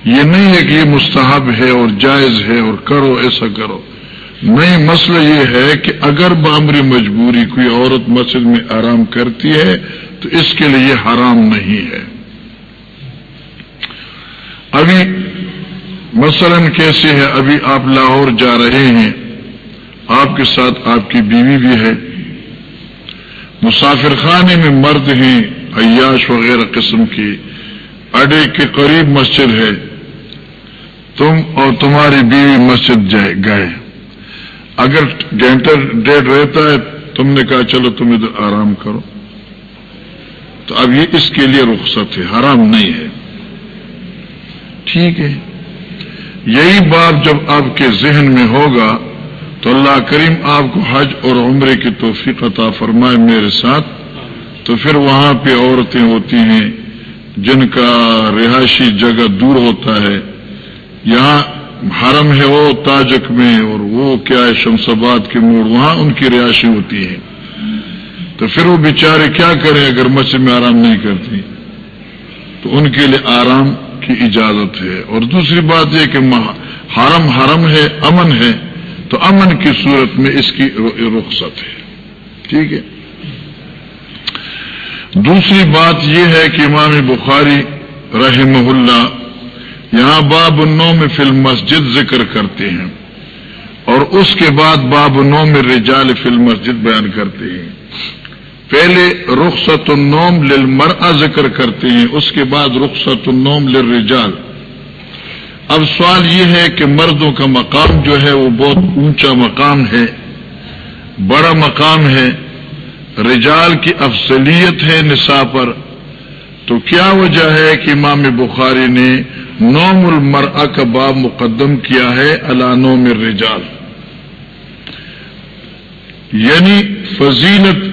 یہ نہیں ہے کہ یہ مستحب ہے اور جائز ہے اور کرو ایسا کرو۔ نہیں، مسئلہ یہ ہے کہ اگر بامری مجبوری کوئی عورت مسجد میں آرام کرتی ہے تو اس کے لیے یہ حرام نہیں ہے۔ ابھی مثلا کیسے ہے؟ ابھی آپ لاہور جا رہے ہیں۔ آپ کے ساتھ آپ کی بیوی بھی ہے۔ مسافر خانے میں مرد ہیں، عیاش وغیرہ قسم کی اڈے کے قریب مسجد ہے۔ تم اور تمہاری بیوی مسجد جائے گئے۔ اگر گینٹر ڈیٹ رہتا ہے، تم نے کہا چلو تم ادھر آرام کرو۔ تو اب یہ اس کے لیے رخصت ہے، حرام نہیں ہے۔ ٹھیک ہے۔ یہی بات جب آپ کے ذہن میں ہوگا تو اللہ کریم آپ کو حج اور عمرے کی توفیق عطا فرمائے میرے ساتھ۔ تو پھر وہاں پہ عورتیں ہوتی ہیں جن کا رہائشی جگہ دور ہوتا ہے۔ یہاں حرم ہے وہ تاجک میں اور وہ کیا ہے، شمس آباد کے موڑ، وہاں ان کی رہائشی ہوتی ہے تو پھر وہ بیچارے کیا کریں اگر مسجد میں آرام نہیں کرتی؟ تو ان کے لیے آرام کی اجازت ہے۔ اور دوسری بات یہ کہ حرم حرم ہے، امن ہے، تو امن کی صورت میں اس کی رخصت ہے۔ ٹھیک ہے؟ دوسری بات یہ ہے کہ امام بخاری رحمہ اللہ یہاں باب نو میں فلم مسجد ذکر کرتے ہیں۔ اور اس کے بعد باب نو میں رجال فلم مسجد بیان کرتے ہیں۔ پہلے رخصت النوم للمرأة ذکر کرتے ہیں، اس کے بعد رخصت النوم للرجال۔ اب سوال یہ ہے کہ مردوں کا مقام جو ہے وہ بہت اونچا مقام ہے، بڑا مقام ہے، رجال کی افضلیت ہے نسا پر۔ تو کیا وجہ ہے کہ امام بخاری نے نوم المرأة کا باب مقدم کیا ہے نوم الرجال؟ یعنی فضیلت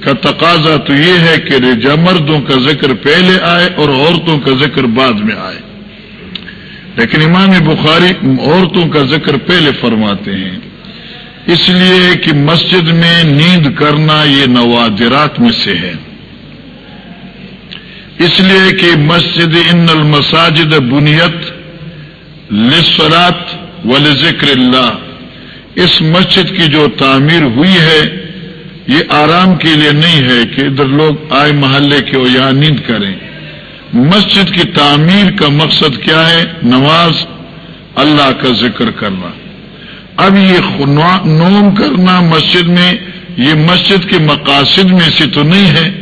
کا تقاضا تو یہ ہے کہ رجا مردوں کا ذکر پہلے آئے اور عورتوں کا ذکر بعد میں آئے۔ لیکن امام بخاری عورتوں کا ذکر پہلے فرماتے ہیں۔ اس لیے کہ مسجد میں نیند کرنا یہ نوادرات میں سے ہے۔ اس لیے کہ مسجد ان المساجد بنیت لسرات و ذکر اللہ۔ اس مسجد کی جو تعمیر ہوئی ہے یہ آرام کے لیے نہیں ہے کہ ادھر لوگ آئے محلے کے ہو یہاں نیند کریں۔ مسجد کی تعمیر کا مقصد کیا ہے؟ نماز، اللہ کا ذکر کرنا۔ اب یہ نوم کرنا مسجد میں، یہ مسجد کے مقاصد میں سے تو نہیں ہے۔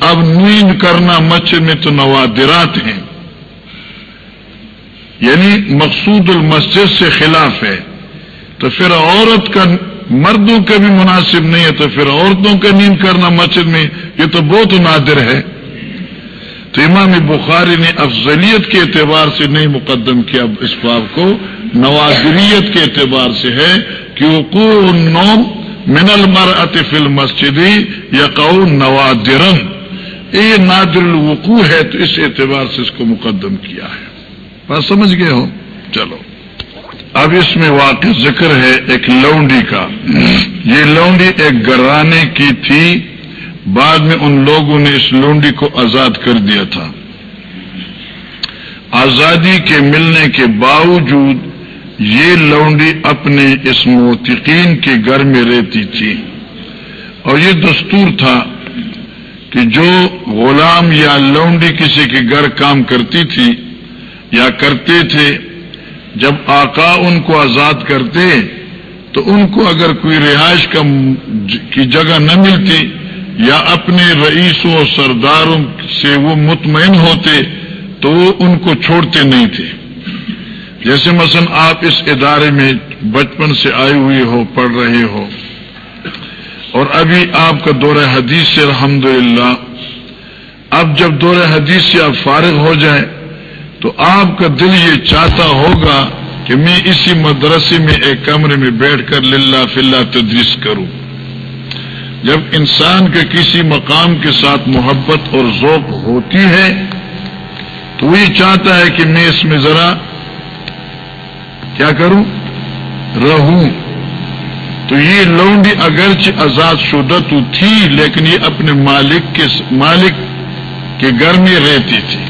اب نیند کرنا مسجد میں تو نوادرات ہیں۔ یعنی مقصود المسجد سے خلاف ہے۔ تو پھر عورت کا مردوں کا بھی مناسب نہیں ہے تو پھر عورتوں کا نیند کرنا مسجد میں یہ تو بہت نادر ہے۔ تو امام بخاری نے افضلیت کے اعتبار سے نہیں مقدم کیا اس باب کو نوازریت کے اعتبار سے ہے کہ وقوع نوم من المر فل مسجدی یا نوادرن۔ یہ نادر الوقوع ہے تو اس اعتبار سے اس کو مقدم کیا ہے۔ بات سمجھ گئے ہو؟ چلو۔ اب اس میں واقع ذکر ہے ایک لونڈی کا۔ یہ لونڈی ایک گرانے کی تھی، بعد میں ان لوگوں نے اس لونڈی کو آزاد کر دیا تھا۔ آزادی کے ملنے کے باوجود یہ لونڈی اپنے اس موتقین کے گھر میں رہتی تھی۔ اور یہ دستور تھا کہ جو غلام یا لونڈی کسی کے گھر کام کرتی تھی یا کرتے تھے جب آقا ان کو آزاد کرتے، تو ان کو اگر کوئی رہائش کا کی جگہ نہ ملتی یا اپنے رئیسوں اور سرداروں سے وہ مطمئن ہوتے، تو وہ ان کو چھوڑتے نہیں تھے۔ جیسے مثلا آپ اس ادارے میں بچپن سے آئے ہوئے ہو، پڑھ رہے ہو، اور ابھی آپ کا دور حدیث سے الحمد اب جب دور حدیث سے آپ فارغ ہو جائیں تو آپ کا دل یہ چاہتا ہوگا کہ میں اسی مدرسے میں ایک کمرے میں بیٹھ کر للہ فلّہ تدریس کروں۔ جب انسان کے کسی مقام کے ساتھ محبت اور ذوق ہوتی ہے، تو وہی چاہتا ہے کہ میں اس میں ذرا کیا کروں؟ رہوں۔ تو یہ لونڈی اگرچہ آزاد شدہ تو تھی، لیکن یہ اپنے مالک کے مالک کے گھر میں رہتی تھی۔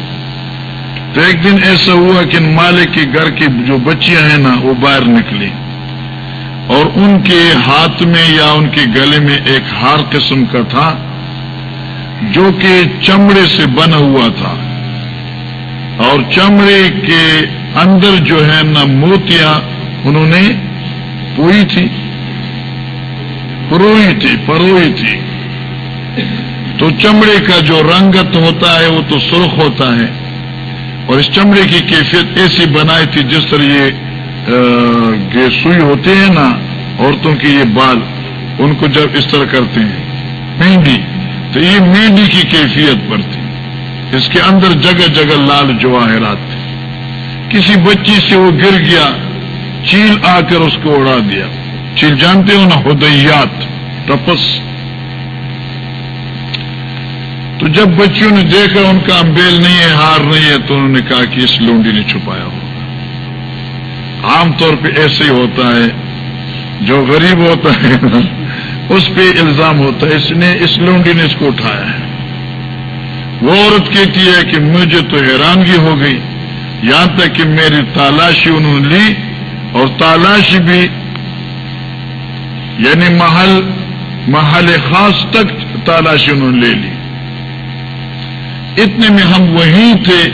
تو ایک دن ایسا ہوا کہ مالک کے گھر کی جو بچیاں ہیں نا، وہ باہر نکلی۔ اور ان کے ہاتھ میں یا ان کے گلے میں ایک ہار قسم کا تھا، جو کہ چمڑے سے بنا ہوا تھا۔ اور چمڑے کے اندر جو ہے نا، موتیاں انہوں نے پوئی تھی۔ پروئی تھی پروئی تھی۔ تو چمڑے کا جو رنگت ہوتا ہے، وہ تو سرخ ہوتا ہے۔ اور اس چمڑے کی کیفیت ایسی بنائی تھی جس طرح یہ سوئی ہوتے ہیں نا، عورتوں کے یہ بال، ان کو جب اس طرح کرتے ہیں، مہندی، تو یہ مہندی کی کیفیت پر تھی۔ اس کے اندر جگہ جگہ لال جواہرات تھے۔ کسی بچی سے وہ گر گیا، چیل آ کر اس کو اڑا دیا۔ چیل جانتے ہو نا، ہدیات ٹپس تو جب بچیوں نے دیکھا ان کا امبیل نہیں ہے، ہار نہیں ہے، تو انہوں نے کہا کہ اس لونڈی نے چھپایا ہوگا۔ عام طور پہ ایسے ہی ہوتا ہے۔ جو غریب ہوتا ہے اس پہ الزام ہوتا ہے۔ اس نے، اس لونڈی نے اس کو اٹھایا ہے۔ وہ عورت کہتی ہے کہ مجھے تو حیرانگی ہو گئی۔ یہاں تک کہ میری تالاشی انہوں نے لی اور تالاشی بھی یعنی محل محل خاص تک تالاشی انہوں نے لے لی۔ اتنے میں ہم وہیں تھے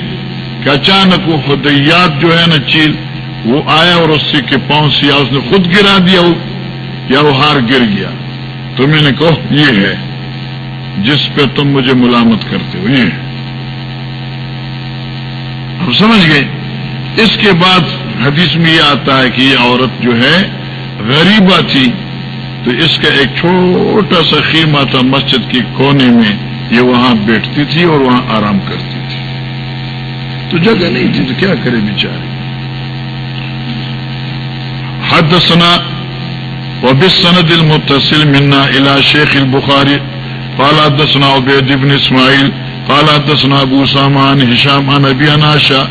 کہ اچانک وہ خدیات جو ہے نا چیل، وہ آیا اور اس کے پاؤں سیا اس نے خود گرا دیا یا وہ ہار گر گیا۔ تو میں نے کہو یہ ہے، جس پہ تم مجھے ملامت کرتے ہو، یہ ہم سمجھ گئے؟ اس کے بعد حدیث میں یہ آتا ہے کہ یہ عورت جو ہے غریبہ تھی، تو اس کا ایک چھوٹا سا خیمہ تھا مسجد کی کونے میں۔ یہ وہاں بیٹھتی تھی اور وہاں آرام کرتی تھی۔ تو جگہ نہیں تھی تو کیا کرے بیچارے؟ حد سنا وبالسند المتصل منا الى شيخ البخاري قال حدثنا عبيد بن اسماعيل قال حدثنا ابو سامان هشام عن ابي اناشا۔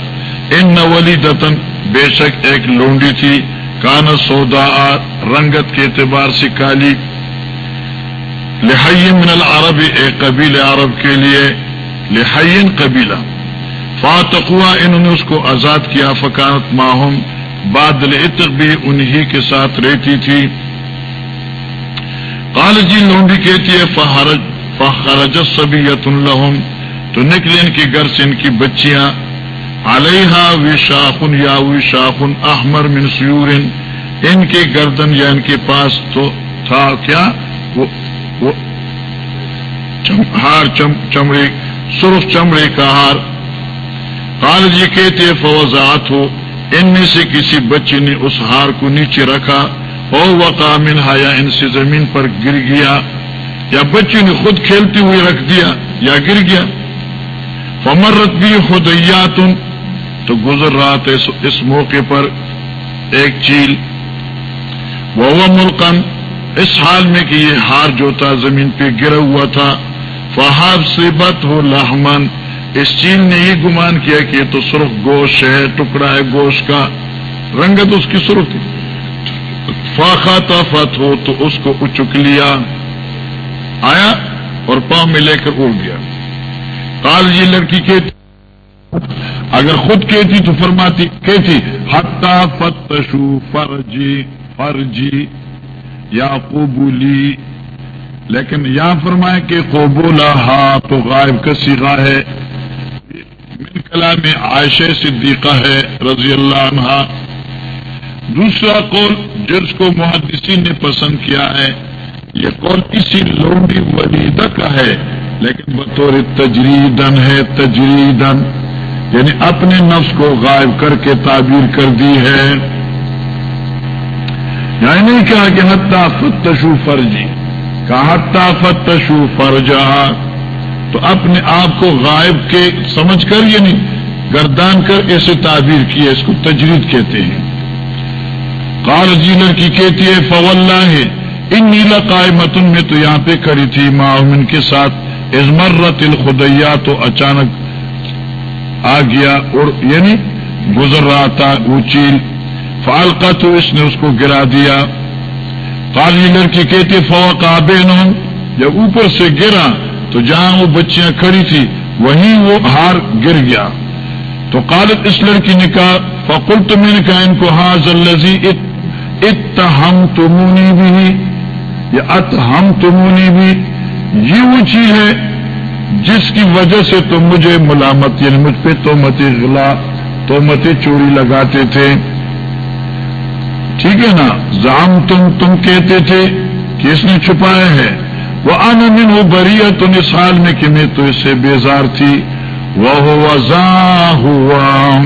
ان وليدة بے شک ایک لونڈی تھی، کان سودا رنگت کے اعتبار سے کالی۔ لحی من العرب ایک قبیل عرب کے لیے لحین قبیلہ۔ فاتقوا، انہوں نے اس کو آزاد کیا، فکانت ماہم۔ بادل عطق بھی انہی کے ساتھ رہتی تھی۔ قال جی لونڈی کہتی ہے فہرج فخرج سبیت الحم تو نکلے ان کے گھر سے ان کی بچیاں۔ علیہ وی شاخن یا وی شاخن احمر من سیور ان کے گردن یا ان کے پاس تو تھا کیا؟ وہ چم, ہار چم, چمڑے سرخ چمڑے کا ہار۔ قال جی کہتے فوزات ہو ان میں سے کسی بچے نے اس ہار کو نیچے رکھا او وقع منہا یا ان سے زمین پر گر گیا یا بچے نے خود کھیلتے ہوئے رکھ دیا یا گر گیا۔ فمرت بھی خدیات تو گزر رہا تھا اس موقع پر ایک چیل۔ وہ ملکن اس حال میں کہ یہ ہار جو تھا، زمین پہ گرا ہوا تھا فہاب سے بت ہو لہمن اس چیل نے یہ گمان کیا کہ یہ تو سرخ گوشت ہے، ٹکڑا ہے گوشت کا۔ رنگت اس کی سرخ تھی۔ فاخا فت ہو تو اس کو اچک لیا، آیا اور پاؤں میں لے کر اڑ گیا۔ کال یہ لڑکی کہتی، اگر خود کہتی تو فرماتی، کہتی حتا فتشو فرجی فرجی۔ یا قبولی لیکن یہاں فرمائے کہ قبولا ہا تو غائب کا سیگا ہے۔ من کلام عائشہ صدیقہ ہے، رضی اللہ عنہ۔ دوسرا قول جس کو محدثین نے پسند کیا ہے، یہ قول کسی لونڈی ولیدہ کا ہے، لیکن بطور تجریدن ہے تجریدن یعنی اپنے نفس کو غائب کر کے تعبیر کر دی ہے۔ یعنی نہیں کہا کہ حتہ فتشو فرجی، کہا حتہ فتشو فرجا، تو اپنے آپ کو غائب کے سمجھ کر یعنی گردان کر ایسے تعبیر کیے، اس کو تجرید کہتے ہیں۔ کال جی لڑکی کہتی ہے فولہ ہے ان نیلا قائمتن میں تو یہاں پہ کھڑی تھی معاون کے ساتھ۔ ازمرت الخدیا تو اچانک آ گیا اور یعنی گزر رہا تھا وہ چیل۔ فالقا تو اس نے اس کو گرا دیا۔ کالی لڑکی کہتے فوق آبین جب اوپر سے گرا تو جہاں وہ بچیاں کھڑی تھی، وہیں وہ ہار گر گیا۔ تو قالت اس لڑکی نے کہا فقل تو میں نے کہا، ان کو ہاں زلزی ات ہم تمونی بھی، یا ات ہم تمونی بھی، یہ وہ چیز ہے جس کی وجہ سے تم مجھے ملامت یعنی مجھ پہ تو متی غلا تو متی چوری لگاتے تھے۔ ٹھیک ہے نا؟ زام تم تم کہتے تھے کہ اس نے چھپایا ہے۔ وہ ان وہ بری تو نسال میں کہ میں تو اس سے بیزار تھی۔ وہ وزا ہوا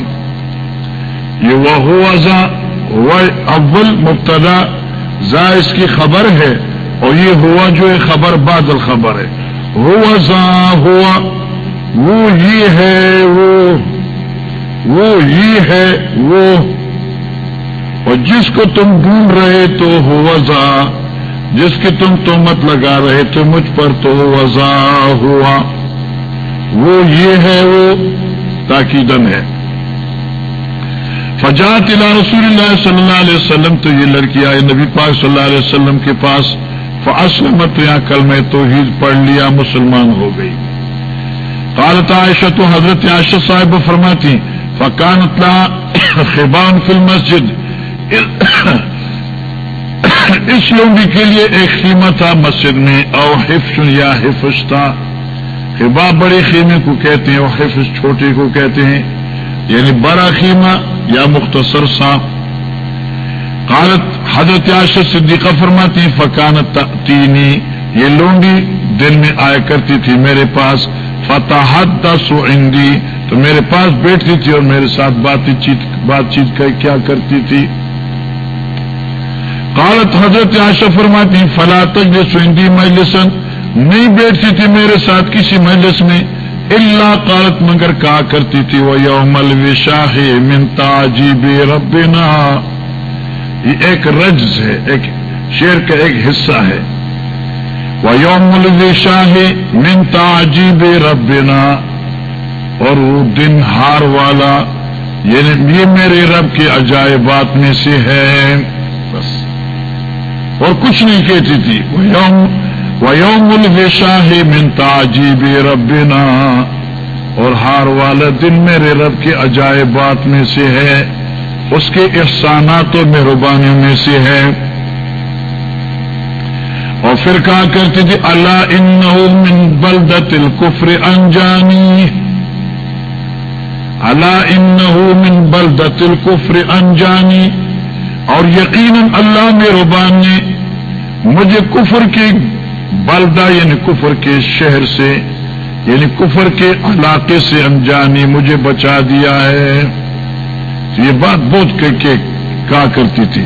یہ وہ وزا وہ اول مبتدا زا اس کی خبر ہے اور یہ ہوا جو ہے خبر بادل خبر ہے۔ ہوا زا ہوا وہ یہ ہے، وہ وہ یہ ہے، وہ۔ اور جس کو تم ڈھونڈ رہے تو ہوا زا جس کی تم تومت لگا رہے تھے مجھ پر تو وضا ہوا۔ وہ یہ ہے وہ تاکیدن ہے۔ فجات الى رسول اللہ صلی اللہ علیہ وسلم، تو یہ لڑکی آئے نبی پاک صلی اللہ علیہ وسلم کے پاس۔ فاسلمت یا کل میں تو پڑھ لیا، مسلمان ہو گئی۔ قالت عائشہ، تو حضرت عائشہ صاحب فرماتی، فکانت خبان فی المسجد۔ اس لوگی کے لیے ایک خیمہ تھا مسجد میں، او حفظ یا حفظ تھا خبا بڑے خیمے کو کہتے ہیں اور حفظ چھوٹے کو کہتے ہیں۔ یعنی بڑا خیمہ یا مختصر سا۔ قالت حضرت عاشر صدیقہ فرماتی فکانت تینی یہ لونڈی دل میں آیا کرتی تھی میرے پاس۔ فتحت سو عندی۔ تو میرے پاس بیٹھتی تھی اور میرے ساتھ بات چیت بات چیت کیا کرتی تھی۔ قالت حضرت عائشہ فرماتی فلا تک جو سوئندی مجلسن نہیں بیٹھتی تھی میرے ساتھ کسی مجلس میں۔ اللہ قالت، مگر کہا کرتی تھی وہ یوم الوشاہ من تاجیب ربنا۔ یہ ایک رجز ہے، ایک شیر کا ایک حصہ ہے۔ وہ یوم الوشاہ من تاجیب ربنا۔ اور وہ دن ہار والا یعنی یہ میرے رب کے عجائبات میں سے ہے۔ اور کچھ نہیں کہتی تھی۔ وہ یوم الشاہ منتا جیب ربنا۔ اور ہار والا دن میرے رب کے عجائبات میں سے ہے۔ اس کے احسانات و مہربانیوں میں سے ہے۔ اور پھر کہا کرتی تھی اللہ ان بلدت الکفر انجانی اللہ ان من بلدت الکفر انجانی اور یقیناً اللہ میں ربان نے مجھے کفر کے بلدہ یعنی کفر کے شہر سے یعنی کفر کے علاقے سے انجانی مجھے بچا دیا ہے۔ تو یہ بات بہت کے کہا کرتی تھی۔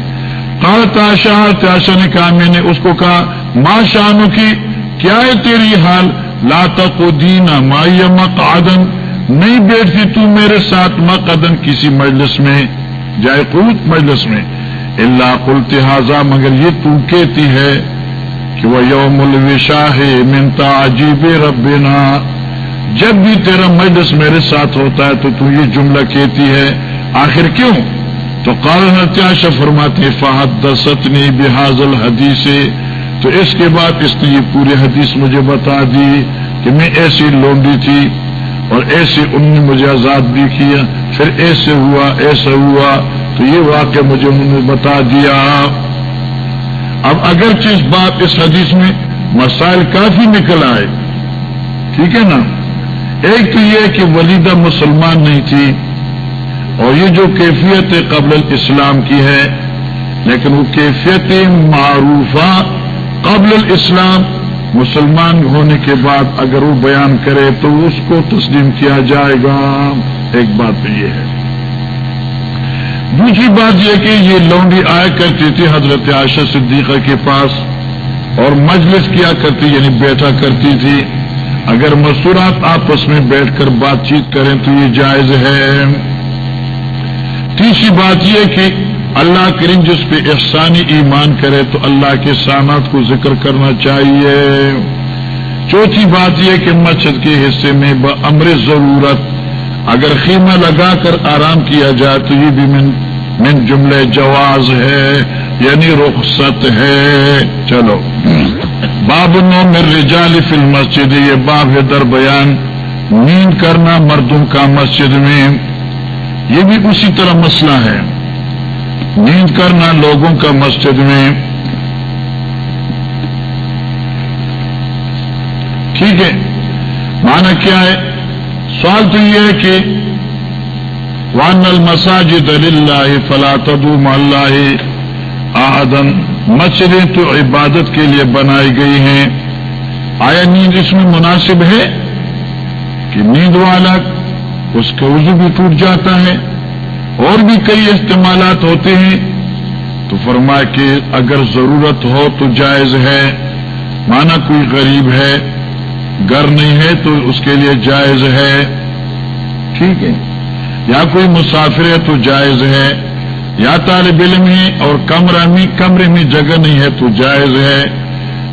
کہا تاشا تاشا نے کہا، میں نے اس کو کہا، ماں شانو کی، کیا ہے تیری حال؟ لاتا کو دینا مائی مقعدن۔ نہیں بیٹھتی تو میرے ساتھ مقدن کسی مجلس میں۔ جائے قوت مجلس میں۔ اللہ کل مگر یہ تو کہتی ہے کہ وہ یوم الوشاہ منتا عجیب ربنا۔ جب بھی تیرا مجلس میرے ساتھ ہوتا ہے تو تو یہ جملہ کہتی ہے، آخر کیوں؟ تو قالتیاش فرماتی فہد دستنی بحاظ الحدیث تو اس کے بعد اس نے یہ پورے حدیث مجھے بتا دی کہ میں ایسی لونڈی تھی اور ایسے ان نے مجھے آزاد بھی کیا۔ پھر ایسے ہوا، ایسا ہوا۔ تو یہ واقعہ مجھے انہوں نے بتا دیا۔ اب اگر چیز بات اس حدیث میں مسائل کافی نکل آئے، ٹھیک ہے نا؟ ایک تو یہ کہ ولیدہ مسلمان نہیں تھی، اور یہ جو کیفیت قبل الاسلام کی ہے، لیکن وہ کیفیت معروفہ قبل الاسلام مسلمان ہونے کے بعد اگر وہ بیان کرے تو اس کو تسلیم کیا جائے گا۔ ایک بات تو یہ ہے۔ دوسری بات یہ کہ یہ لونڈی آیا کرتی تھی حضرت عائشہ صدیقہ کے پاس اور مجلس کیا کرتی یعنی بیٹھا کرتی تھی۔ اگر مستورات آپس میں بیٹھ کر بات چیت کریں تو یہ جائز ہے۔ تیسری بات یہ کہ اللہ کریم جس پہ احسانی ایمان کرے تو اللہ کے سانات کو ذکر کرنا چاہیے۔ چوتھی بات یہ کہ مسجد کے حصے میں بمر ضرورت اگر خیمہ لگا کر آرام کیا جائے تو یہ بھی من من جملے جواز ہے یعنی رخصت ہے۔ چلو۔ باب نو مر رجال فی المسجد، یہ باب ہے در بیان۔ نیند کرنا مردوں کا مسجد میں۔ یہ بھی اسی طرح مسئلہ ہے۔ نیند کرنا لوگوں کا مسجد میں۔ ٹھیک ہے۔ مانا کیا ہے؟ سوال تو یہ ہے کہ وان المساجد للہ فلا تدوم اللہ آدم مسجدیں تو عبادت کے لیے بنائی گئی ہیں۔ آیا نیند اس میں مناسب ہے کہ نیند والا اس کا وضو بھی ٹوٹ جاتا ہے اور بھی کئی استعمالات ہوتے ہیں؟ تو فرمایا کہ اگر ضرورت ہو تو جائز ہے۔ مانا کوئی غریب ہے، گھر نہیں ہے تو اس کے لیے جائز ہے۔ ٹھیک ہے۔ یا کوئی مسافر ہے تو جائز ہے، یا طالب علم ہے اور کمرہ میں کمرے میں جگہ نہیں ہے تو جائز ہے،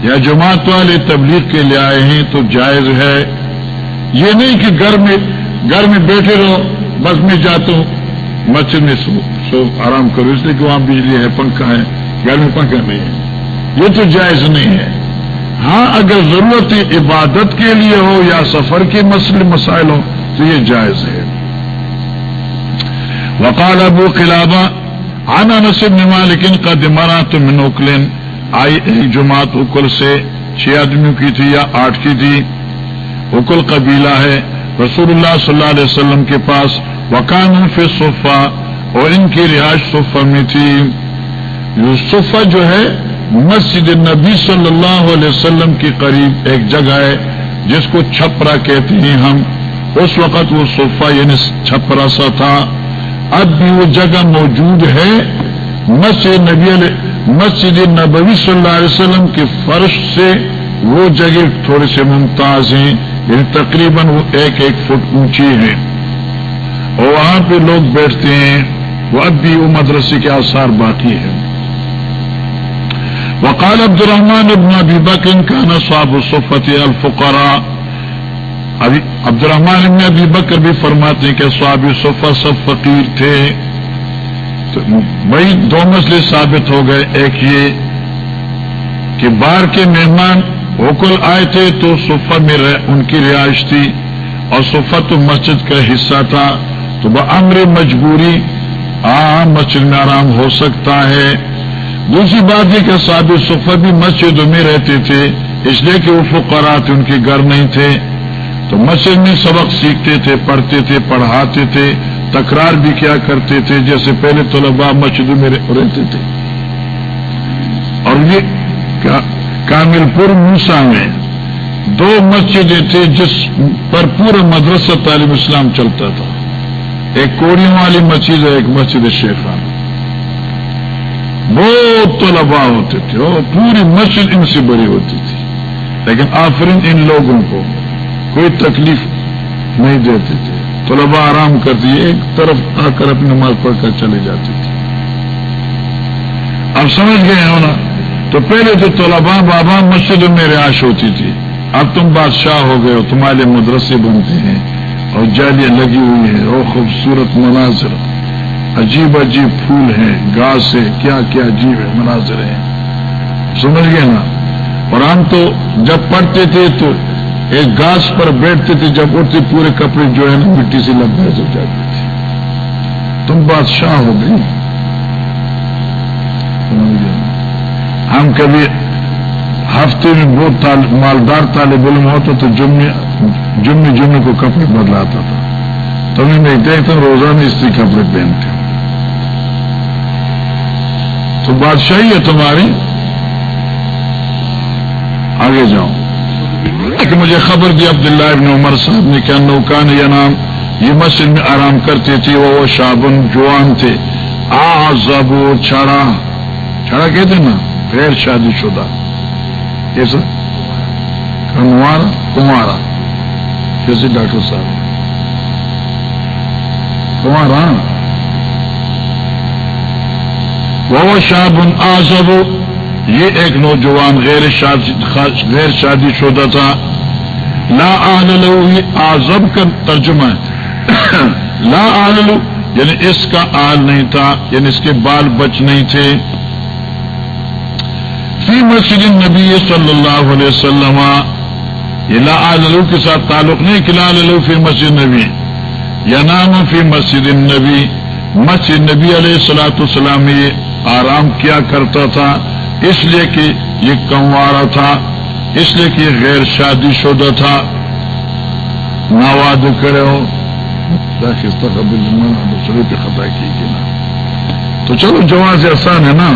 یا جماعت والے تبلیغ کے لیے آئے ہیں تو جائز ہے۔ یہ نہیں کہ گھر میں گھر میں بیٹھے رہو، بس میں جاتا ہوں۔ مسجد میں سو سو آرام کرو، اس لیے کہ وہاں بجلی ہے، پنکھا ہے، گھر میں پنکھا نہیں ہے۔ یہ تو جائز نہیں ہے۔ ہاں اگر ضرورت عبادت کے لیے ہو یا سفر کے مسئلے مسائل ہو تو یہ جائز ہے۔ وقال ابو قلابہ آنا نصب نما لیکن قدمارا تو منوکلین آئی ایک جماعت اکل سے چھ آدمیوں کی تھی یا آٹھ کی تھی۔ اکل قبیلہ ہے رسول اللہ صلی اللہ علیہ وسلم کے پاس۔ وکان فی صفا، اور ان کی رہائش صفا میں تھی۔ صفا جو ہے، مسجد نبی صلی اللہ علیہ وسلم کے قریب ایک جگہ ہے، جس کو چھپرا کہتے ہیں ہم۔ اس وقت وہ صفا یعنی چھپرا سا تھا۔ اب بھی وہ جگہ موجود ہے مسجد نبی علیہ مسجد نبوی صلی اللہ علیہ وسلم کے فرش سے وہ جگہ تھوڑے سے ممتاز ہیں یعنی تقریباً وہ ایک ایک فٹ اونچی ہے اور وہاں پہ لوگ بیٹھتے ہیں، وہ اب بھی وہ مدرسے کے آثار باقی ہے وقال عبد الرحمان ابن ابی بکر کا نصاب صفت الفقراء ابھی عبد الرحمان ابن ابی بکر بھی فرماتے ہیں کہ صحاب صفا سب فقیر تھے۔ تو وہی دو مسئلے ثابت ہو گئے۔ ایک یہ کہ باہر کے مہمان ہوکل آئے تھے تو صفا میں ان کی رہائش تھی۔ اور صفا تو مسجد کا حصہ تھا۔ تو بمر مجبوری عام مسجد میں آرام ہو سکتا ہے۔ دوسری بات یہ کہ صحاب صفا بھی مسجدوں میں رہتے تھے، اس لیے کہ وہ فقرا تھے، ان کے گھر نہیں تھے۔ تو مسجد میں سبق سیکھتے تھے، پڑھتے تھے، پڑھاتے تھے، تکرار بھی کیا کرتے تھے، جیسے پہلے طلباء مسجدوں میں رہتے تھے۔ اور یہ کامل پور موسا میں دو مسجدیں تھے جس پر پورا مدرسہ تعلیم اسلام چلتا تھا۔ ایک کوڑیوں والی مسجد ہے، ایک مسجد شیخا بہت طلباء ہوتے تھے، اور پوری مسجد ان سے بڑی ہوتی تھی۔ لیکن آفرین ان لوگوں کو۔ کوئی تکلیف نہیں دیتے تھے۔ طلباء آرام کرتی ایک طرف آ کر اپنی نماز پڑھ کر چلے جاتی تھی اب سمجھ گئے ہو نا؟ تو پہلے تو طلباء بابا مسجدوں میں رہائش ہوتی تھی، اب تم بادشاہ ہو گئے ہو، تمہارے مدرسے بنتے ہیں اور جالیاں لگی ہوئی ہیں۔ اور خوبصورت مناظر، عجیب عجیب پھول ہیں گھاس ہے، کیا کیا عجیب ہے، مناظر ہیں۔ سمجھ گئے نا؟ اور ہم تو جب پڑھتے تھے تو ایک گھاس پر بیٹھتے تھے، جب اٹھتے پورے کپڑے جو ہے نا، مٹی سے لبیز ہو جاتے تھے۔ تم بادشاہ ہو گئی۔ ہم کبھی ہفتے میں بہت مالدار طالب علم ہوتا تو جمعے جمعے جمعے کو کپڑے بدلاتا تھا۔ تو ہمیں دیکھتے ہیں تو روزانہ استری کپڑے پہنتے تو بادشاہی ہے تمہاری۔ آگے جاؤ۔ کہ مجھے خبر دی عبداللہ ابن عمر صاحب نے کیا نوکان یا نام یہ مسجد میں آرام کرتے تھے، وہ شابن جوان تھے۔ آ زبو چھڑا۔ چھڑا کہتے نا؟ غیر شادی شدہ۔ کیسا کنوارا کمارا کیسے ڈاکٹر صاحب۔ کمارا وہ شابن آزب یہ ایک نوجوان غیر شادی غیر شادی شدہ تھا۔ لا آلو یہ آزب کا ترجمہ ہے۔ لا آلو یعنی اس کا آل نہیں تھا یعنی اس کے بال بچ نہیں تھے۔ فی مسجد نبی صلی اللہ علیہ وسلم آلو کے ساتھ تعلق نہیں کلا للو فی مسجد نبی یا نام فی مسجد نبی مسجد نبی علیہ السلاۃ السلام یہ آرام کیا کرتا تھا، اس لیے کہ یہ کموارا تھا۔ اس لیے کہ غیر شادی شدہ تھا۔ نواد کرے ہو۔ دوسرے پہ خطا کی نا تو چلو، جواز آسان ہے نا۔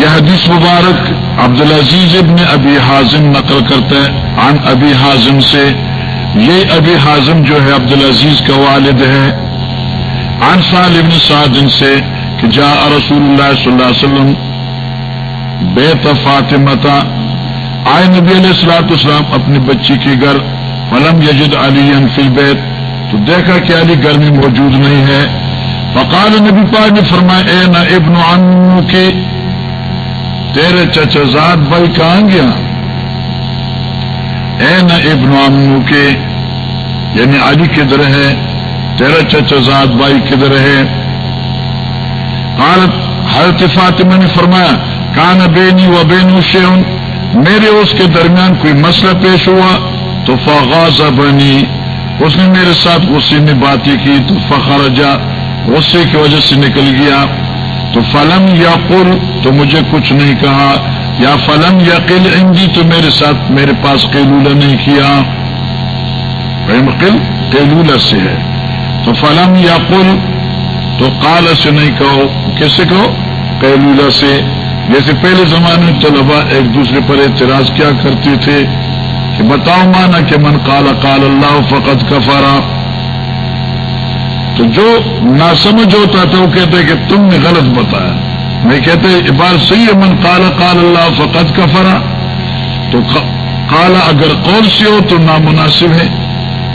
یہ حدیث مبارک عبد العزیز ابن ابی حازم نقل کرتا ہے عن ابی حازم سے یہ ابی حازم جو ہے عبد العزیز کا والد ہے۔ عن سال ابن سعدن سے کہ جا رسول اللہ صلی اللہ علیہ وسلم بیت فاطمتا۔ آئے نبی علیہ السلاۃ اسلام اپنی بچی کے گھر، فلم یجد علی فی بیت تو دیکھا کہ علی گھر میں موجود نہیں ہے۔ فقال نبی پاک نے فرمایا، اے نہ ابن عمو کے تیرے چچا زاد بھائی کہاں گیا؟ اے نہ ابن امو کے یعنی علی کدھر ہے؟ تیرا چچا زاد بھائی کدھر ہے؟ حالت حضرت فاطمہ نے فرمایا، کان بینی و بین شیون میرے اس کے درمیان کوئی مسئلہ پیش ہوا؟ تو فغاز بنی، اس نے میرے ساتھ غصے میں باتیں کی، تو فخر جا غصے کی وجہ سے نکل گیا۔ تو فلم یا قل، تو مجھے کچھ نہیں کہا، یا فلم یا قل انگی تو میرے ساتھ، میرے پاس قیلولہ نہیں کیا۔ قل قیلولہ سے ہے۔ تو فلم یا قل، تو قال سے نہیں کہو۔ کس سے کہو؟ قیلولہ سے۔ جیسے پہلے زمانے میں طلبا ایک دوسرے پر اعتراض کیا کرتے تھے کہ بتاؤ مانا کہ من قال قال اللہ فقط کفارا تو جو ناسمجھ ہوتا تھا وہ کہتے کہ تم نے غلط بتایا۔ میں کہتے بات صحیح ہے، من کالا کال اللہ فقط کا فرا تو کالا اگر قول سے ہو تو نامناسب ہے۔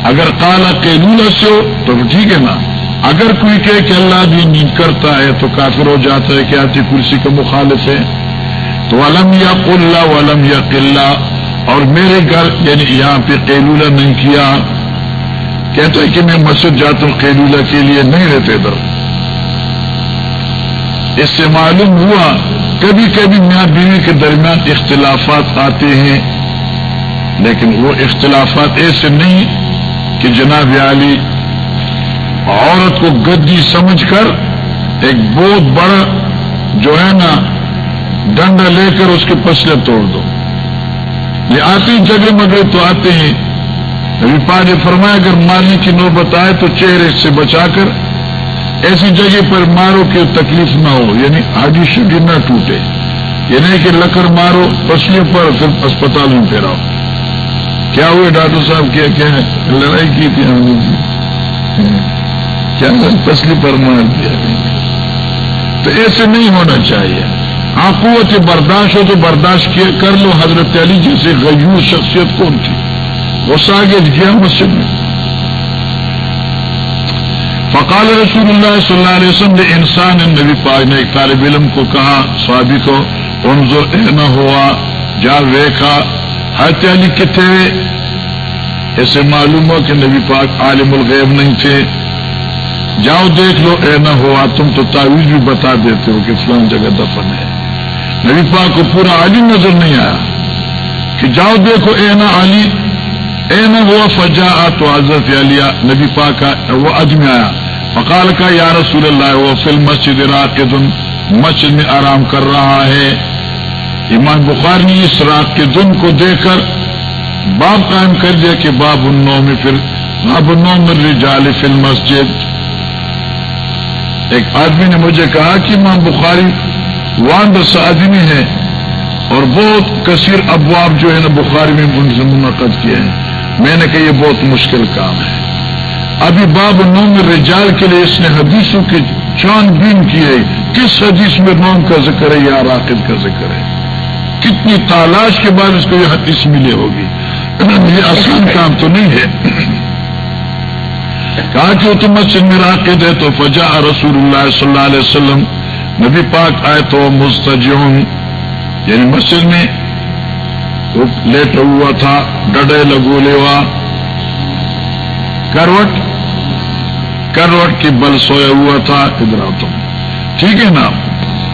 اگر کالا قیلولہ سے ہو تو ٹھیک ہے نا۔ اگر کوئی کہے کہ اللہ بھی نیند کرتا ہے تو کافر ہو جاتا ہے کہ آتی کرسی کا مخالف ہے۔ تو علم یا قلّہ علم یا قلعہ اور میرے گھر یعنی یہاں پہ قیلولہ نہیں کیا۔ کہتے ہیں کہ میں مسجد جاتا ہوں قیلولہ کے لیے نہیں رہتے ادھر۔ اس سے معلوم ہوا کبھی کبھی میاں بیوی کے درمیان اختلافات آتے ہیں، لیکن وہ اختلافات ایسے نہیں کہ جناب علی عورت کو گدی سمجھ کر ایک بہت بڑا جو ہے نا ڈنڈا لے کر اس کے پسلے توڑ دو۔ یہ آتے جگہ مگڑے تو آتے ہیں ابھی پا نے فرمایا، اگر مارنے کی نوبت آئے تو چہرے سے بچا کر ایسی جگہ پر مارو کہ تکلیف نہ ہو یعنی آگی شگی نہ ٹوٹے، یہ نہیں کہ لکڑ مارو، پسلیوں پر پھر اسپتال میں پھیراؤ کیا ہوئے ڈاکٹر صاحب کیا کیا لڑائی کی تھی ہم نے کیا پسلی پر مار دیا تو ایسے نہیں ہونا چاہیے۔ ہاں قوت برداشت ہو تو برداشت کر لو، حضرت علی جیسے غیور شخصیت کون تھی؟ وہ ساگے کیا مسجد. میں فقال رسول اللہ صلی اللہ علیہ وسلم نے انسان نبی پاک نے ایک طالب علم کو کہا سوابی کو، انظر اے نہ ہوا، جا ویکھا، حضرت علی کتنے ایسے معلوم ہو کہ نبی پاک عالم الغیب نہیں تھے۔ جاؤ دیکھ لو اے نہ ہوا، تم تو تعویذ بھی بتا دیتے ہو کہ فلان جگہ دفن ہے۔ نبی پاک کو پورا عالم نظر نہیں آیا۔ کہ جاؤ دیکھو اے نہ علی اے نہ ہوا فجا تو حضرت علی نبی پاک وہ اج آیا فقال کا یا رسول اللہ، وہ فلم مسجد راقد، مسجد میں آرام کر رہا ہے۔ ایمان بخار نے اس رات کے دن کو دیکھ کر باب قائم کر دیا کہ باب انو میں پھر باب انو میں رجال فل مسجد ایک آدمی نے مجھے کہا کہ امام بخاری وان آدمی ہے اور بہت کثیر ابواب جو ہے نا بخاری میں منعقد کیے ہیں۔ میں نے کہا یہ بہت مشکل کام ہے۔ ابھی باب نوم رجال کے لیے اس نے حدیثوں کی چاند بین کی ہے۔ کس حدیث میں نوم کا ذکر ہے یا راقد کا ذکر ہے؟ کتنی تالاش کے بعد اس کو یہ حدیث ملے ہوگی۔ یہ آسان کام تو نہیں ہے۔ کہا کہ وہ تو مسجد میں راقد ہے تو فجا رسول اللہ صلی اللہ علیہ وسلم۔ نبی پاک آئے تو مستجون یعنی مسجد میں لیٹ ہوا تھا، ڈڈے لگو لیوا۔ کروٹ کروٹ کی بل سویا ہوا تھا ادھر تم۔ ٹھیک ہے نا؟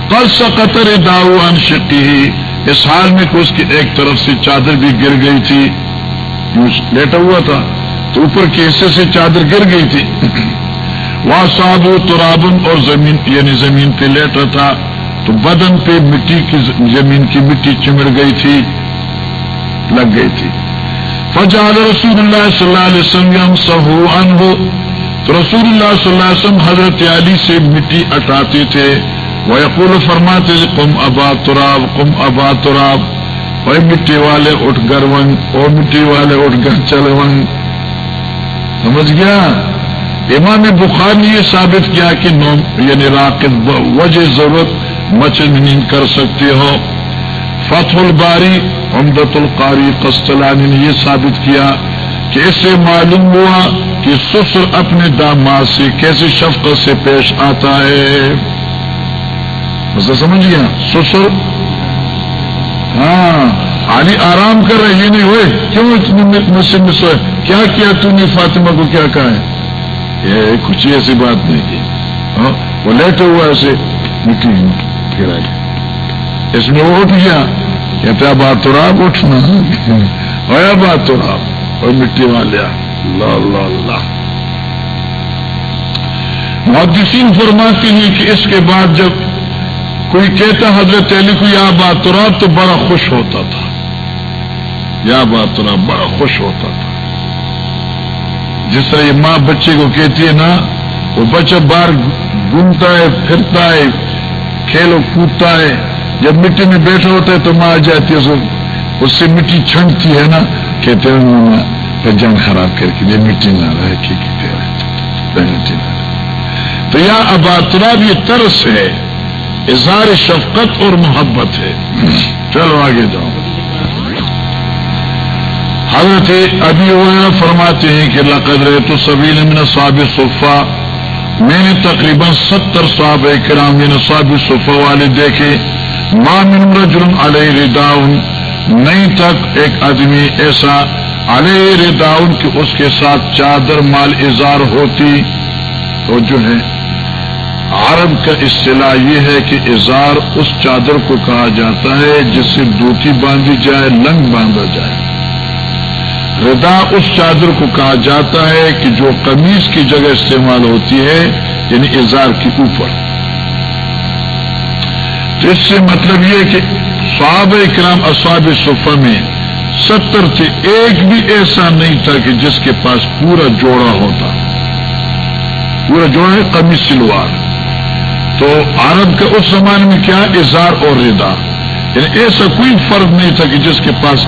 کل سقطر داؤ انشٹی ہی اس حال میں اس کی ایک طرف سے چادر بھی گر گئی تھی۔ لیٹا ہوا تھا، تو اوپر کے حصے سے چادر گر گئی تھی۔ وہاں سادو ترابن اور زمین یعنی زمین پہ لیٹا تھا۔ تو بدن پہ مٹی کی، زمین کی مٹی چمڑ گئی تھی۔ لگ گئی تھی۔ فجال رسول اللہ صلی اللہ علیہ وسلم سہو ان تو رسول اللہ صلی اللہ علیہ وسلم حضرت علی سے مٹی اٹاتے تھے۔ وہ یقول فرماتے تھے کم ابا تراب کم ابا تراب۔ وہ مٹی والے، اٹھ گر ونگ وہ مٹی والے، اٹھ گر چل ونگ سمجھ گیا؟ امام بخار نے یہ ثابت کیا کہ نوم یعنی راکت وجہ ضرورت مچن نیند کر سکتے ہو۔ فتح الباری امدت القاری قسطلانی نے یہ ثابت کیا کہ اس سے معلوم ہوا کہ سسر اپنے داماد سے کیسے شفقت سے پیش آتا ہے۔ مسئلہ سمجھ گیا؟ سسر؟ ہاں علی آرام کر رہے یہ نہیں ہوئے۔ کیوں مسجد میں سوئے کیا کیا تو نے فاطمہ کو کیا کہا ہے؟ یہ کچھ ایسی بات نہیں کی ہاں، وہ لیٹے ہوا ایسے مٹی گرا اس میں وہ اٹھ گیا۔ کہتے بات تو راب اٹھنا ہوا بات تو راب۔ اور مٹی والے۔ اللہ اللہ اللہ محدثین فرماتے ہیں کہ اس کے بعد جب کوئی کہتا حضرت علی کو یا بات تو راب تو بڑا خوش ہوتا تھا۔ یا بات تو راب بڑا خوش ہوتا تھا۔ جس طرح یہ ماں بچے کو کہتی ہے نا، وہ بچہ باہر گھومتا ہے، پھرتا ہے کھیلو کودتا ہے۔ جب مٹی میں بیٹھا ہوتا ہے تو ماں آ جاتی ہے اس سے مٹی چھنکتی ہے نا، کہتے ہیں جان خراب کر کے، یہ مٹی نہ رہے کہ مٹی نہ رہے۔ تو یا اباتراب یہ ترس ہے، اظہار شفقت اور محبت ہے۔ چلو آگے جاؤ۔ حضرت ابھی وہ فرماتے ہیں کہ لقدر تو سبھی من صاب صفا میں نے تقریباً ستر صاب کرام یعنی من صاب صفا والے دیکھے۔ ماں من رجل علیہ رداؤن، نہیں تک ایک آدمی ایسا علیہ رداؤن کہ اس کے ساتھ چادر مال اظہار ہوتی۔ تو جو ہے، عرب کا اصطلاح یہ ہے کہ اظہار اس چادر کو کہا جاتا ہے جس سے دوتی باندھی جائے، لنگ باندھا جائے۔ ردا اس چادر کو کہا جاتا ہے کہ جو قمیض کی جگہ استعمال ہوتی ہے یعنی اظہار کے اوپر۔ تو اس سے مطلب یہ کہ صحاب کرام اسواب صفا میں ستر تھے ایک بھی ایسا نہیں تھا کہ جس کے پاس پورا جوڑا ہوتا۔ پورا جوڑا ہے کمی سلوار۔ تو عرب کا اس زمانے میں کیا اظہار اور ردا یعنی ایسا کوئی فرق نہیں تھا کہ جس کے پاس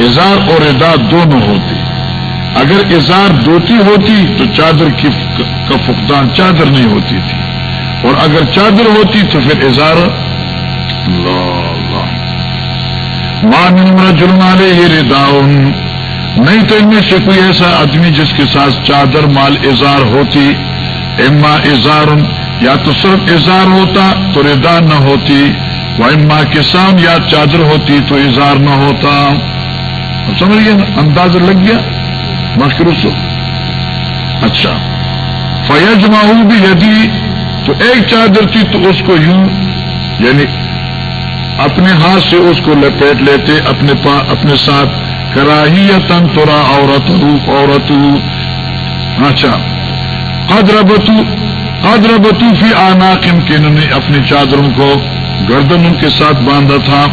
اظہار اور ردا دونوں ہوتے اگر اظہار دوتی ہوتی تو چادر کی کا فقدان چادر نہیں ہوتی تھی۔ اور اگر چادر ہوتی تو پھر اظہار نہیں تو ان میں سے کوئی ایسا آدمی جس کے ساتھ چادر مال اظہار ہوتی، اما اظہار یا تو صرف اظہار ہوتا تو ردا نہ ہوتی وہ اما کے سام یا چادر ہوتی تو اظہار نہ ہوتا. سمجھ گیا انداز لگ گیا؟ مشکل اچھا فیض ماہو بھی یدی تو ایک چادر تھی تو اس کو یوں یعنی اپنے ہاتھ سے اس کو لپیٹ لیتے، اپنے پا، اپنے ساتھ کراہی یا تن تورا عورت عورت اچھا۔ قدر بتو قدر بتو فی آنا کن کے انہوں نے اپنی چادروں کو گردنوں کے ساتھ باندھا تھا۔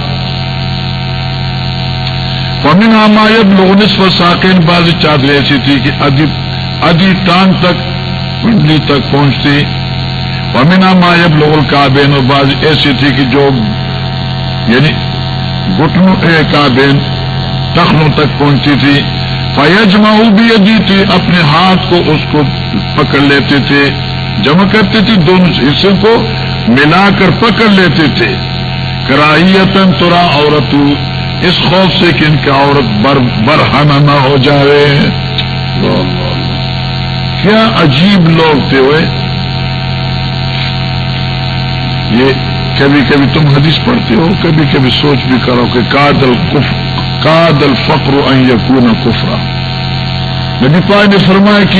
فمن آمایت لوگوں نے ساکین بازی چادر ایسی تھی کہ ادی ادی ٹانگ تک، پنڈلی تک پہنچتی۔ ومینا مایب لوگل کا بین اور باز ایسی تھی کہ جو یعنی گٹنوں کا بین ٹخنوں تک پہنچتی تھی۔ فیجماؤ بھی ادی تھی اپنے ہاتھ کو اس کو پکڑ لیتے تھے۔ جمع کرتے تھے دونوں حصے کو، ملا کر پکڑ لیتے تھے۔ کراہیتن ترا عورت اس خوف سے کہ ان کا عورت بر، برہنہ نہ ہو جائے۔ کیا عجیب لوگ تھے وہ۔ یہ کبھی کبھی تم حدیث پڑھتے ہو، کبھی کبھی سوچ بھی کرو کہ کادل کادل فقر یقون کفرا۔ نبی پا نے فرمایا کہ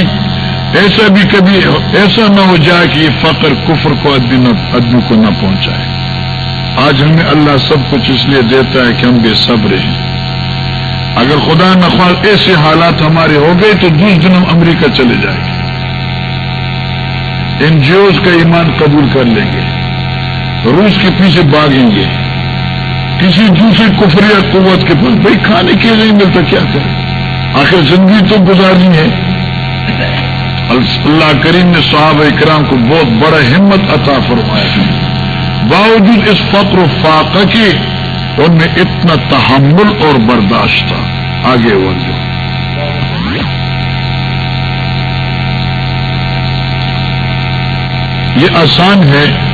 ایسا بھی کبھی، ایسا نہ ہو جائے کہ یہ فقر، کفر کو آدمی کو نہ پہنچائے۔ آج ہمیں اللہ سب کچھ اس لیے دیتا ہے کہ ہم بے صبر ہیں۔ اگر خدا نخواہ ایسے حالات ہمارے ہو گئے تو دوس دن ہم امریکہ چلے جائیں گے۔ این جی اوز کا ایمان قبول کر لیں گے۔ روس کے پیچھے بھاگیں گے۔ کسی دوسری کفری قوت کے پاس بھائی کھانے کے نہیں ملتا، کیا کریں؟ آخر زندگی تو گزارنی ہے۔ اللہ کریم نے صحابہ اکرام کو بہت بڑا ہمت عطا فرمایا باوجود اس فقر و فاقہ کے ان میں اتنا تحمل اور برداشت تھا۔ آگے وہ یہ آسان ہے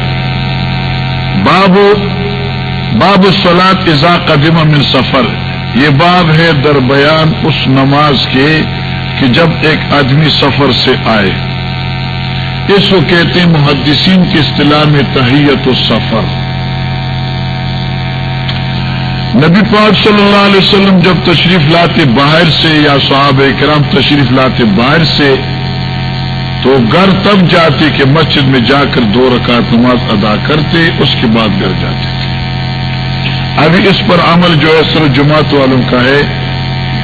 باب باب سلاد ازا قدیم من سفر. یہ باب ہے در بیان اس نماز کے کہ جب ایک آدمی سفر سے آئے۔ اس کو کہتے ہیں محدثین کی اصطلاح میں تحیت السفر۔ نبی پاک صلی اللہ علیہ وسلم جب تشریف لاتے باہر سے یا صحابہ اکرام تشریف لاتے باہر سے تو گھر تب جاتے کہ مسجد میں جا کر دو رکعت نماز ادا کرتے، اس کے بعد گھر جاتے۔ ابھی اس پر عمل جو ہے سر جماعت والوں کا ہے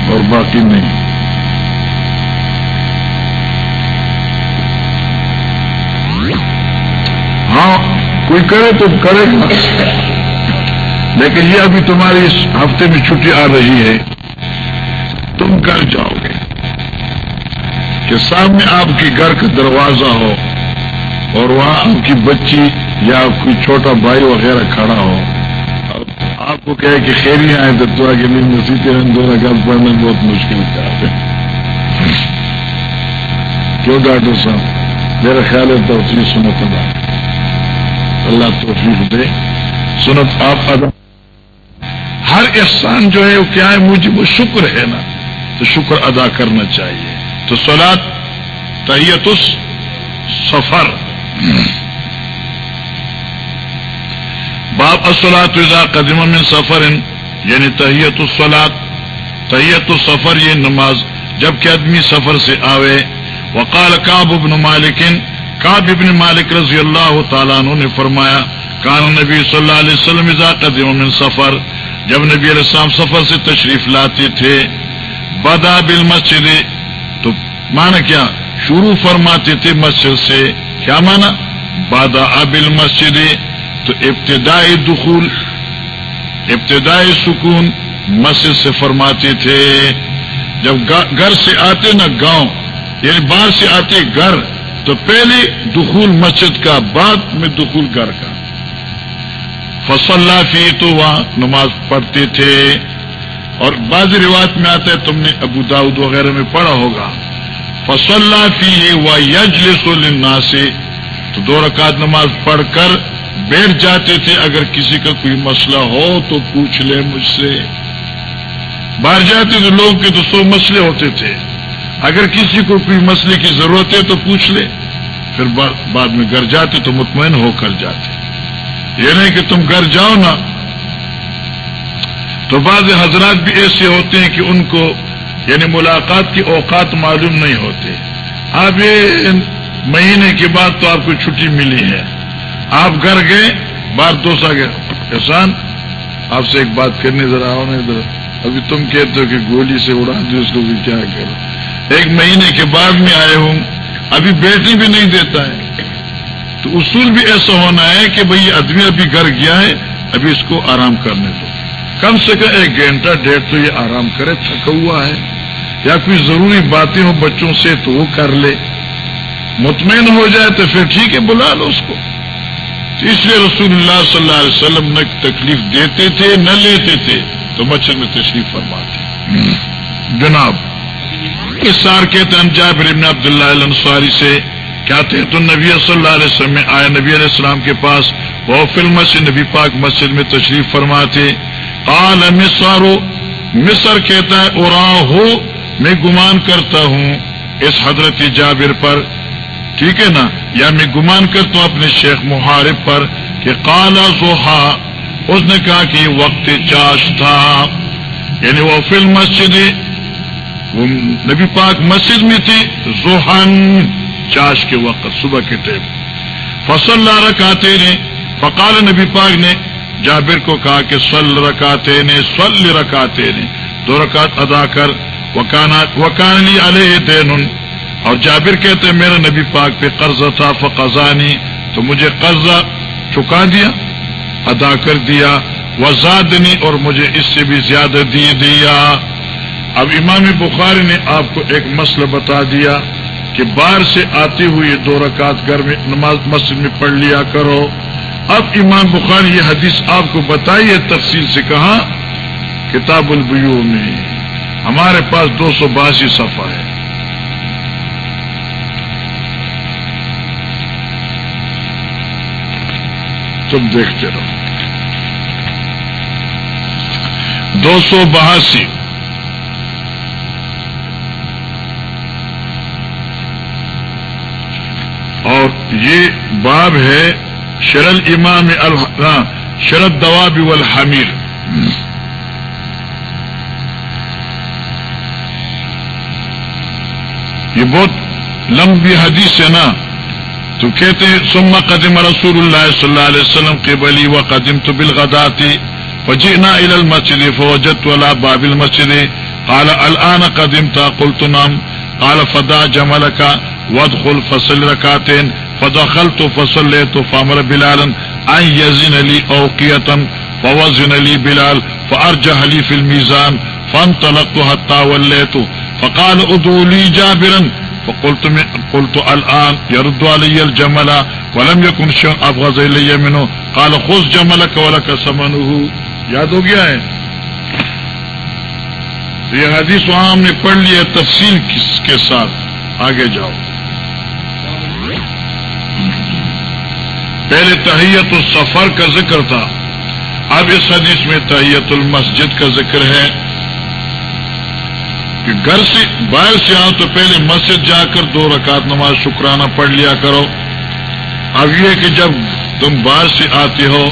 اور باقی نہیں۔ ہاں کوئی کرے تو کرے گا۔ لیکن یہ ابھی تمہاری اس ہفتے میں چھٹی آ رہی ہے۔ تم گھر جاؤ۔ گے کہ سامنے آپ کے گھر کا دروازہ ہو اور وہاں آپ کی بچی یا کوئی چھوٹا بھائی وغیرہ کھڑا ہو۔ آپ کو کہے کہ خیری آئے تو تو آگے نہیں مسیح دو رکعت پڑھنا بہت مشکل کام ہے۔ کیوں ڈاکٹر صاحب؟ میرا خیال ہے تو سنت ادا اللہ توفیق دے۔ سنت آپ ادا۔ ہر احسان جو ہے وہ کیا ہے؟ مجھے وہ شکر ہے نا۔ تو شکر ادا کرنا چاہیے۔ تو سولاد تحیت سفر باپ اسلات قدیم من سفر یعنی تحیت السلاد تحیت السفر یہ نماز، جبکہ آدمی سفر سے آوے۔ وقال کاب ابن مالکن کاب ابن مالک رضی اللہ تعالیٰ عنہ نے فرمایا، کان نبی صلی اللہ علیہ وسلم اذا قدیم من سفر، جب نبی علیہ السلام سفر سے تشریف لاتے تھے، بدا بل مسجد مانا کیا؟ شروع فرماتے تھے مسجد سے، کیا مانا؟ بادا ابل مسجد تو ابتدائی دخول ابتدائی سکون مسجد سے فرماتے تھے۔ جب گھر سے آتے نا گاؤں یعنی باہر سے آتے گھر، تو پہلے دخول مسجد کا، بعد میں دخول گھر کا۔ فصل فی، تو وہاں نماز پڑھتے تھے۔ اور بعض روایت میں آتا ہے، تم نے ابو داود وغیرہ میں پڑھا ہوگا۔ فصل فی و یجلس للناس۔ سے تو دو رکعت نماز پڑھ کر بیٹھ جاتے تھے، اگر کسی کا کوئی مسئلہ ہو تو پوچھ لے مجھ سے۔ باہر جاتے تو لوگوں کے تو سو مسئلے ہوتے تھے۔ اگر کسی کو کوئی مسئلے کی ضرورت ہے تو پوچھ لے۔ پھر بعد میں گھر جاتے تو مطمئن ہو کر جاتے۔ یہ نہیں کہ تم گھر جاؤ نا۔ تو بعض حضرات بھی ایسے ہوتے ہیں کہ ان کو یعنی ملاقات کی اوقات معلوم نہیں ہوتے اب یہ مہینے کے بعد تو آپ کو چھٹی ملی ہے۔ آپ گھر گئے، بار دوست آ گئے۔ احسان، آپ سے ایک بات کرنے ذرا، آؤ نہیں ذرا ابھی تم کہتے ہو کہ گولی سے اڑا دی، اس کو بھی کیا کرو۔ ایک مہینے کے بعد میں آئے ہوں، ابھی بیٹھنے بھی نہیں دیتا ہے۔ تو اصول بھی ایسا ہونا ہے کہ بھائی آدمی ابھی گھر گیا ہے، ابھی اس کو آرام کرنے دو۔ کم سے کم ایک گھنٹہ ڈیڑھ تو یہ آرام کرے، تھکا ہوا ہے۔ یا کوئی ضروری باتیں ہوں بچوں سے تو وہ کر لے۔ مطمئن ہو جائے تو پھر ٹھیک ہے، بلا لو اس کو۔ اس لیے رسول اللہ صلی اللہ علیہ وسلم نہ تکلیف دیتے تھے، نہ لیتے تھے، تو بچن میں تشریف فرماتے۔ جناب، اس سار کہتے ہیں جابر ابن عبداللہ الانصاری سے کہتے تو نبی صلی اللہ علیہ وسلم میں آئے، نبی علیہ السلام کے پاس، وہ فلم سے نبی پاک مسجد میں تشریف فرماتے۔ قال مصارو مصر کہتا ہے اور ہو، میں گمان کرتا ہوں۔ اس حضرت جابر پر، ٹھیک ہے نا؟ یا میں گمان کرتا ہوں اپنے شیخ محارب پر کہ کالا زوہا اس نے کہا کہ وقت چاش تھا۔ یعنی وہ فلم مسجد وہ نبی پاک مسجد میں تھی زوہن چاش کے وقت، صبح کے ٹائم۔ فصل رکھاتے نے فقال نبی پاک نے جابر کو کہا کہ سل رکاتے نے سل رکاتے نے دو رکعت ادا کر۔ وکان علیہ دین۔ اور جابر کہتے میرا نبی پاک پہ قرض تھا فقضانی تو مجھے قرضہ چکا دیا، ادا کر دیا۔ وزادنی اور مجھے اس سے بھی زیادہ دی دیا۔ اب امام بخاری نے آپ کو ایک مسئلہ بتا دیا کہ باہر سے آتی ہوئی دو رکعت گھر میں نماز مسجد میں پڑھ لیا کرو۔ اب امام بخاری یہ حدیث آپ کو بتائیے تفصیل سے کہا کتاب البیو میں ہمارے پاس دو سو باسی صفحہ ہے۔ تم دیکھتے رہو۔ دو سو بہاسی اور یہ باب ہے شرل امام شرد دواب والحمیر یہ بہت لمبی حدیث ہے نا؟ تو کہتے ہیں سما قدم رسول اللہ صلی اللہ علیہ وسلم کے بلی و قدم تو بالغداتی فجئنا الى المسجد، فوجدت على باب المسجد. قال الان قدمت، قلت نعم. قال، فدا جملك، وادخل، فصل ركعتين فدخل تو فدخلت فصليت فامر بلالا ان يزن لي اوقيه فوزن لي بلال فارجح لي في الميزان فانطلقت حتى وليت فقال ادعوا لي جابرا فقلت قلت الان يرد علي الجمل ولم يكن شيء ابغض الي منه. قال خذ جملك ولك ثمنه. یاد ہو گیا ہے؟ یہ حدیث وہاں ہم نے پڑھ لیا تفصیل کس کے ساتھ؟ آگے جاؤ۔ پہلے تحیت السفر کا ذکر تھا۔ اب اس حدیث میں تحیت المسجد کا ذکر ہے کہ گھر سے باہر سے آؤ تو پہلے مسجد جا کر دو رکعت نماز شکرانہ پڑھ لیا کرو۔ اب یہ کہ جب تم باہر سے آتے ہو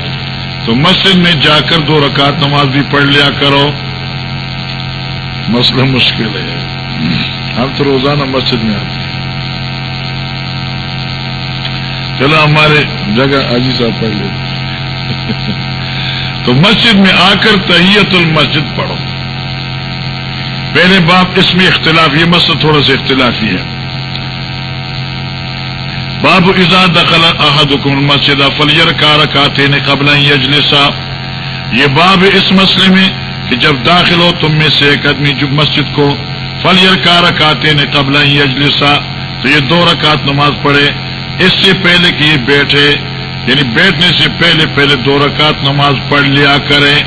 تو مسجد میں جا کر دو رکعت نماز بھی پڑھ لیا کرو۔ مسئلہ مشکل ہے۔ ہم تو روزانہ مسجد میں آتے چلو ہمارے جگہ حاجی صاحب پڑھ لیتے تو مسجد میں آ کر تحیت المسجد پڑھو۔ پہلے باپ، اس میں اختلاف، یہ مسئلہ تھوڑا سا اختلافی ہے۔ باب ازا دخل احدکم المسجد فلیر کا رکھاتے نے قبل یجلسا یہ باب اس مسئلے میں کہ جب داخل ہو تم میں سے ایک آدمی جو مسجد کو فلیر کا رکاتے نے قبل اجلسا تو یہ دو رکعت نماز پڑھے۔ اس سے پہلے کہ یہ بیٹھے یعنی بیٹھنے سے پہلے پہلے دو رکعت نماز پڑھ لیا کرے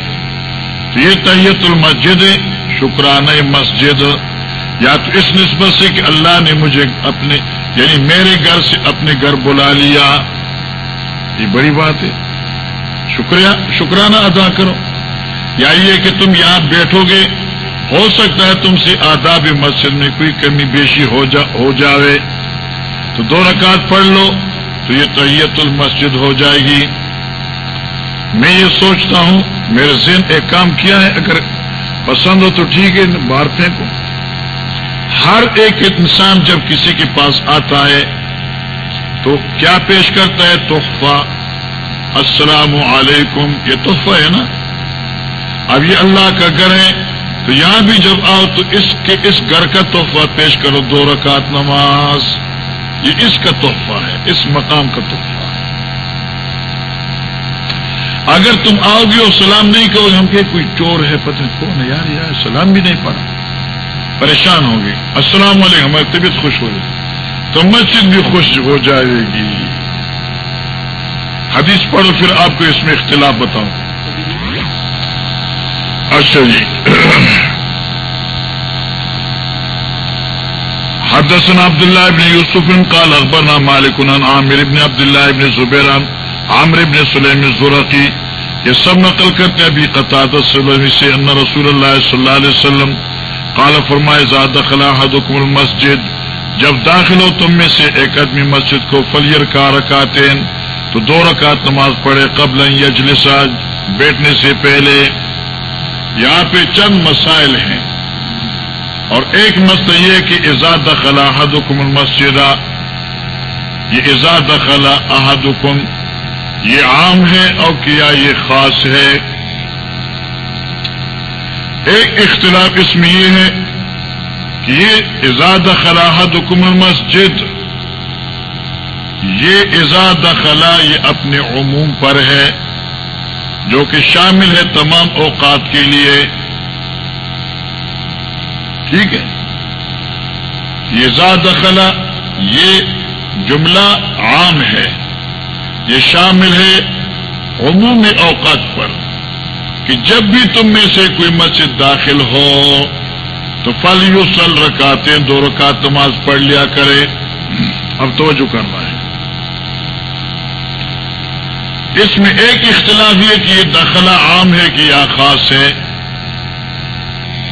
تو یہ تیت المسجد، شکرانہ مسجد۔ یا تو اس نسبت سے کہ اللہ نے مجھے اپنے یعنی میرے گھر سے اپنے گھر بلا لیا۔ یہ بڑی بات ہے۔ شکریہ، شکرانہ ادا کرو۔ یا یہ کہ تم یہاں بیٹھو گے، ہو سکتا ہے تم سے آداب مسجد میں کوئی کمی بیشی ہو جا، ہو جاوے۔ تو دو رکعت پڑھ لو تو یہ طیت المسجد ہو جائے گی۔ میں یہ سوچتا ہوں، میرے ذہن ایک کام کیا ہے، اگر پسند ہو تو ٹھیک ہے باہر پھینکو ہر ایک انسان جب کسی کے پاس آتا ہے تو کیا پیش کرتا ہے؟ تحفہ۔ السلام علیکم، یہ تحفہ ہے نا۔ اب یہ اللہ کا گھر ہے، تو یہاں بھی جب آؤ تو اس کے، اس گھر کا تحفہ پیش کرو، دو رکعت نماز۔ یہ اس کا تحفہ ہے، اس مقام کا تحفہ ہے۔ اگر تم آؤ گے اور سلام نہیں کرو ہم کہ کوئی چور ہے، پتہ کون ہے۔ یار یار، سلام بھی نہیں پڑا۔ پریشان ہوں گے۔ السلام علیکم، ہماری طبیعت خوش ہو گئی تو مسجد بھی خوش ہو جائے گی۔ حدیث پڑھو، پھر آپ کو اس میں اختلاف بتاؤں۔ اچھا جی۔ حدثنا عبد الله بن يوسف قال اخبرنا مالك عن عامر بن عبد الله بن زبير عن عامر بن سليم الزرقي یہ سب نقل کرتے ابھی قطعت سے ان رسول اللہ صلی اللہ علیہ وسلم قال فرمائے زاد خلا حدکم المسجد، جب داخل ہو تم میں سے ایک آدمی مسجد کو فلیر کا رکاتین تو دو رکعت نماز پڑھے قبل یجلسا، بیٹھنے سے پہلے۔ یہاں پہ چند مسائل ہیں۔ اور ایک مسئلہ یہ کہ ایزاد خلا احد حکم یہ ایزاد خلا احد حکم یہ عام ہے اور کیا یہ خاص ہے؟ ایک اختلاف اس میں یہ ہے کہ یہ ایزاد خلا احد حکم المسجد، یہ ایزاد خلا یہ اپنے عموم پر ہے، جو کہ شامل ہے تمام اوقات کے لیے۔ ٹھیک ہے۔ یہ زیادہ خلا، یہ جملہ عام ہے۔ یہ شامل ہے عمومی اوقات پر کہ جب بھی تم میں سے کوئی مسجد داخل ہو، تو فل یو سل رکاتے دو رکعت نماز پڑھ لیا کرے۔ اب توجہ کرنا ہے اس میں ایک اختلاف یہ کہ یہ دخلہ عام ہے کہ یا خاص ہے۔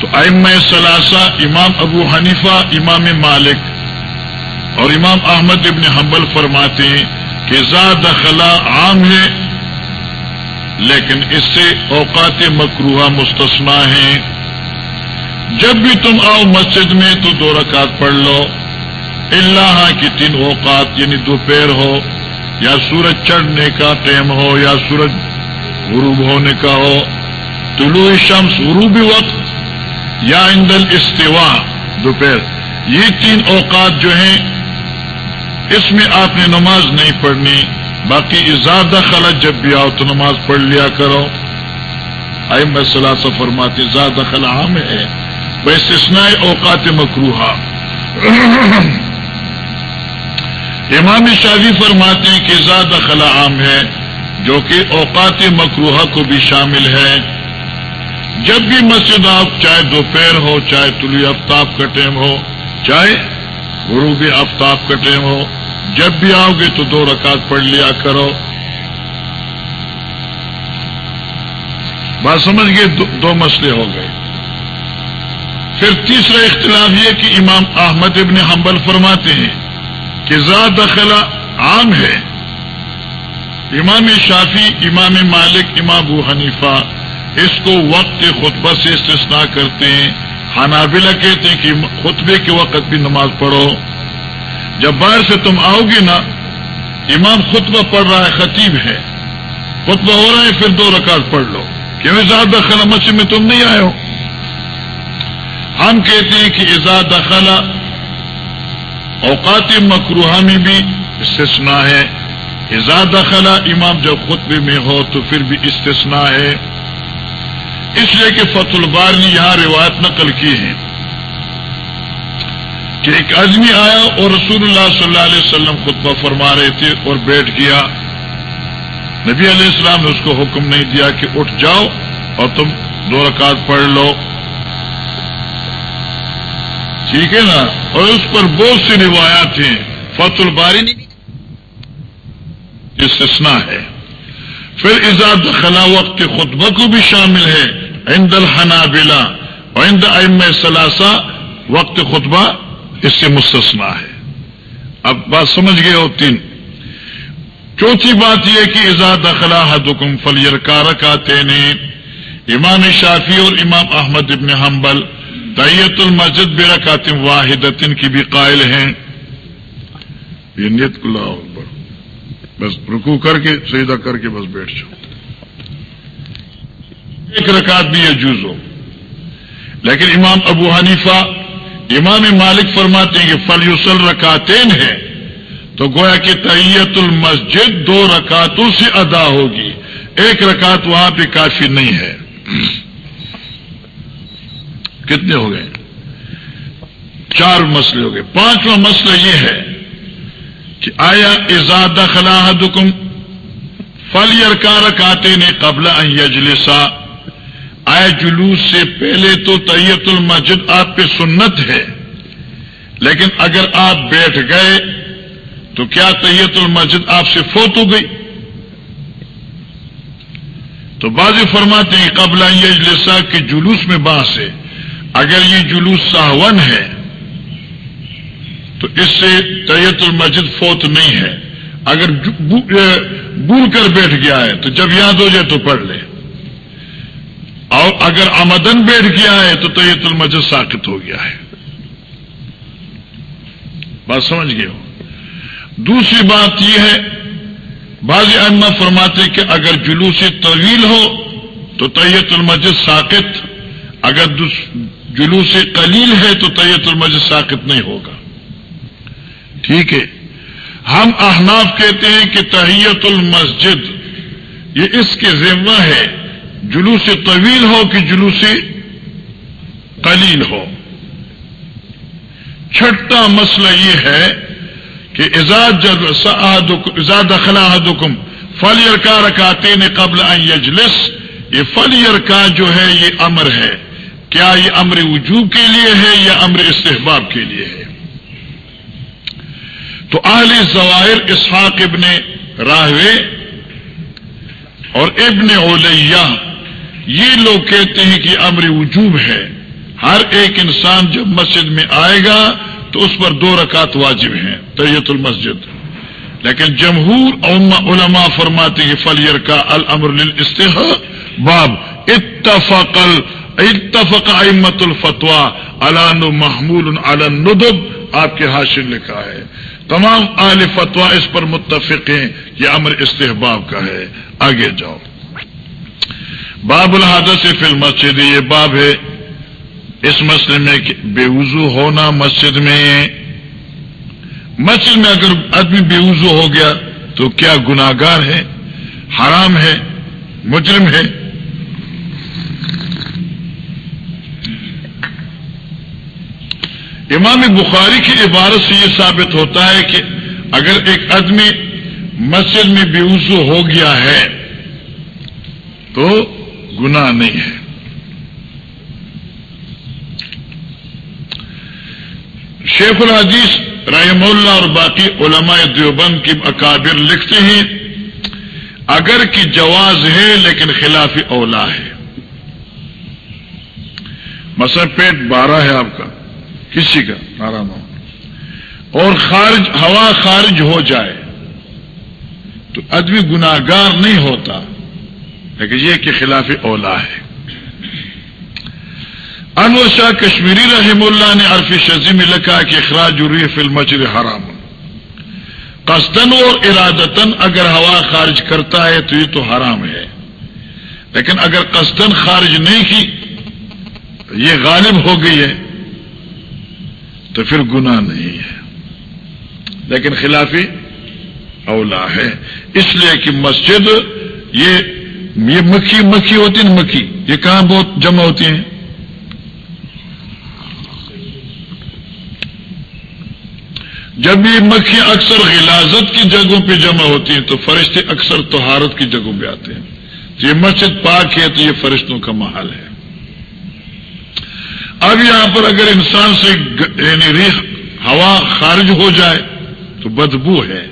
تو ام ثلاثہ، امام ابو حنیفہ، امام مالک اور امام احمد ابن حنبل فرماتے ہیں کہ زا دخلہ عام ہے، لیکن اس سے اوقات مکروہ مستثنا ہیں۔ جب بھی تم آؤ مسجد میں تو دو رکعت پڑھ لو۔ اللہ کی تین اوقات یعنی دوپہر ہو یا سورج چڑھنے کا ٹائم ہو یا سورج غروب ہونے کا ہو۔ طلوع شمس غروبی وقت یا اندل استوا دوپہر۔ یہ تین اوقات جو ہیں، اس میں آپ نے نماز نہیں پڑھنی، باقی زیادہ خلط جب بھی آؤ تو نماز پڑھ لیا کرو۔ آئی مسئلہ سے فرماتے زیادہ خلا عام ہے۔ بس اسنائے اوقات مکروحا امام شادی فرماتے ہیں کہ زیادہ خلا عام ہے، جو کہ اوقات مکروہ کو بھی شامل ہے۔ جب بھی مسجد آپ چاہے دوپہر ہو، چاہے طلوع آفتاب کا ٹائم ہو، چاہے غروب آفتاب کا ٹائم ہو، جب بھی آؤ گے تو دو رکعت پڑھ لیا کرو۔ بات سمجھ گئے؟ دو مسئلے ہو گئے۔ پھر تیسرا اختلاف یہ کہ امام احمد ابن حنبل فرماتے ہیں کہ دخلا عام ہے۔ امام شافی امام مالک، امام ابو حنیفہ اس کو وقت خطبہ سے استثنا کرتے ہیں۔ حنابلہ کہتے ہیں کہ خطبے کے وقت بھی نماز پڑھو۔ جب باہر سے تم آؤ گے نا، امام خطبہ پڑھ رہا ہے، خطیب ہے۔ خطبہ ہو رہا ہے، پھر دو رکعت پڑھ لو۔ کیوں زیادہ خلا مسجد میں تم نہیں آئے ہو؟ ہم کہتے ہیں کہ ازاد خلا اوقات مکروہ میں بھی استثنا ہے۔ زیادہ خلا امام جب خطبے میں ہو تو پھر بھی استثنا ہے۔ اس لیے کہ فتح البار نے یہاں روایت نقل کی ہے کہ ایک آدمی آیا اور رسول اللہ صلی اللہ علیہ وسلم خطبہ فرما رہے تھے اور بیٹھ گیا۔ نبی علیہ السلام نے اس کو حکم نہیں دیا کہ اٹھ جاؤ اور تم دو رکعت پڑھ لو۔ ٹھیک ہے نا؟ اور اس پر بہت سی روایات ہیں۔ فت الباری استثنا ہے۔ پھر ایزاد خلا وقت خطبہ کو بھی شامل ہے۔ عند الحنابلہ اور عند ام ثلاثہ، وقت خطبہ اس سے مستثنا ہے۔ اب بات سمجھ گئے ہو تین۔ چوتھی بات یہ کہ ایزاد خلا حدکم فلیر کارک آتے نے امام شافی اور امام احمد ابن حنبل طیت المسجد بے رکاتم واحد کی بھی قائل ہیں۔ یہ نیت کلا بس رکو کر کے سیدھا کر کے بس بیٹھ جاؤ۔ ایک رکعت بھی یجوز ہو۔ لیکن امام ابو حنیفہ، امام مالک فرماتے ہیں کہ فل یوسل رکاتین ہے تو گویا کہ تیت المسجد دو رکعتوں سے ادا ہوگی۔ ایک رکعت وہاں پہ کافی نہیں ہے۔ کتنے ہو گئے؟ چار مسئلے ہو گئے۔ پانچواں مسئلہ یہ ہے کہ آیا ازاد خلا دکم فل یرکار کاتے نے قبل یجلسا۔ آیا جلوس سے پہلے تو طیت المسجد آپ پہ سنت ہے۔ لیکن اگر آپ بیٹھ گئے تو کیا طیت المسجد آپ سے فوت ہو گئی؟ تو بازی فرماتے ہیں قبل یجلسا کے جلوس میں باس ہے۔ اگر یہ جلوس ساون ہے تو اس سے طیت المسجد فوت نہیں ہے۔ اگر بھول کر بیٹھ گیا ہے تو جب یاد ہو جائے تو پڑھ لے اور اگر آمدن بیٹھ گیا ہے تو طیت المسجد ساکت ہو گیا ہے۔ بات سمجھ گئے ہو؟ دوسری بات یہ ہے بعض اما فرماتے کہ اگر جلوس طویل ہو تو طیت المسجد ساکت اگر جلوس قلیل ہے تو طیت المسجد ساکت نہیں ہوگا۔ ٹھیک ہے۔ ہم احناف کہتے ہیں کہ تحیت المسجد یہ اس کے ذمہ ہے۔ جلوس طویل ہو کہ جلوس قلیل ہو۔ چھٹا مسئلہ یہ ہے کہ ازاد خلا حدکم فلیئر کا رکاتے نے قبل یجلس، یہ فلیئر کا جو ہے، یہ امر ہے۔ کیا یہ امر وجوب کے لیے ہے یا امر استحباب کے لیے ہے؟ تو اہل ظواہر اسحاق ابن راہوے اور ابن اولیہ یہ لوگ کہتے ہیں کہ امر وجوب ہے۔ ہر ایک انسان جب مسجد میں آئے گا تو اس پر دو رکعت واجب ہیں طیت المسجد۔ لیکن جمہور علماء فرماتے ہیں فلیر کا المر استحباب اتفق اتفق ائمت الفتوا علان محمول علن ندب آپ کے حاصل لکھا ہے۔ تمام اہل فتوا اس پر متفق ہیں یہ امر استحباب کا ہے۔ آگے جاؤ۔ باب الحادث سے فل مسجد یہ باب ہے اس مسئلے میں بے وضو ہونا مسجد میں۔ مسجد میں اگر آدمی بے وضو ہو گیا تو کیا گناگار ہے؟ حرام ہے؟ مجرم ہے؟ امام بخاری کی عبارت سے یہ ثابت ہوتا ہے کہ اگر ایک آدمی مسجد میں بے وضو ہو گیا ہے تو گناہ نہیں ہے۔ شیخ الحدیث رحم اللہ اور باقی علماء دیوبند کی اکابر لکھتے ہیں، اگر کی جواز ہے لیکن خلاف اولا ہے۔ مثلا پیٹ بارہ ہے آپ کا، کسی کا آرام ہو۔ اور خارج، ہوا خارج ہو جائے تو ادبی گناگار نہیں ہوتا۔ لیکن یہ کہ خلاف اولا ہے۔ انور شاہ کشمیری رحم اللہ نے عرفی شزی میں لکھا کہ اخراج روح فلم حرام۔ قصدن اور ارادتن اگر ہوا خارج کرتا ہے تو یہ تو حرام ہے۔ لیکن اگر قصدن خارج نہیں کی، یہ غالب ہو گئی ہے، تو پھر گناہ نہیں ہے۔ لیکن خلافی اولا ہے۔ اس لیے کہ مسجد یہ یہ مکھی مکھی ہوتی ہے مکھی؟ یہ کہاں بہت جمع ہوتی ہیں؟ جب یہ مکھی اکثر غلازت کی جگہوں پہ جمع ہوتی ہیں تو فرشتے اکثر تہارت کی جگہوں پہ آتے ہیں۔ تو یہ مسجد پاک ہے تو یہ فرشتوں کا محل ہے۔ اب یہاں پر اگر انسان سے یعنی ریح ہوا خارج ہو جائے تو بدبو ہے،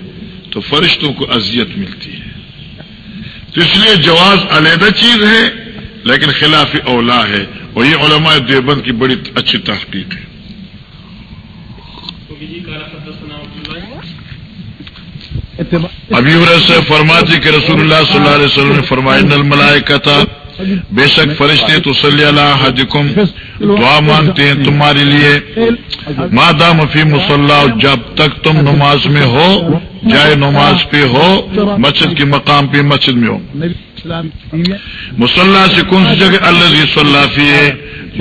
تو فرشتوں کو اذیت ملتی ہے۔ اس لیے جواز علیحدہ چیز ہے لیکن خلاف اولا ہے۔ اور یہ علماء دیوبند کی بڑی اچھی تحقیق ہے۔ ابھی سے فرماتی کہ رسول اللہ صلی اللہ علیہ وسلم نے فرمایا نل ملائے کا تھا بے شک فرشتے تو صلی اللہ حجکم دعا مانگتے ہیں تمہارے لیے۔ مادام فی مسلح جب تک تم نماز میں ہو، جائے نماز پہ ہو، مسجد کے مقام پہ مسجد میں ہو۔ مسلح سے کون سی جگہ اللہ صلی فی ہے؟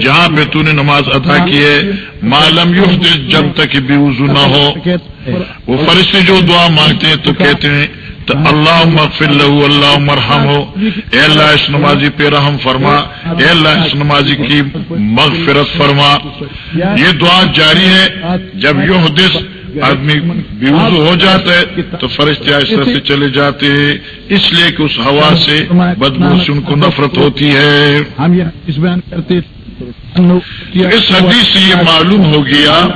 جہاں پہ تو نے نماز ادا کی ہے۔ معلوم یو جب تک بھی وضو نہ ہو۔ وہ فرشتے جو دعا مانگتے ہیں تو کہتے ہیں تو اللہ مغفر لہو اللہ مرحم ہو اے اللہ اس نمازی پہ رحم فرما۔ اے اللہ اس نمازی کی مغفرت فرما۔ یہ دعا جاری ہے۔ جب یوں حدث آدمی بیوزو ہو جاتا ہے تو فرشتے آہستہ سے چلے جاتے ہیں۔ اس لیے کہ اس ہوا سے بدبو سے ان کو نفرت ہوتی ہے۔ ہم یہ اس بیان کرتے اس حدیث سے یہ معلوم ہو گیا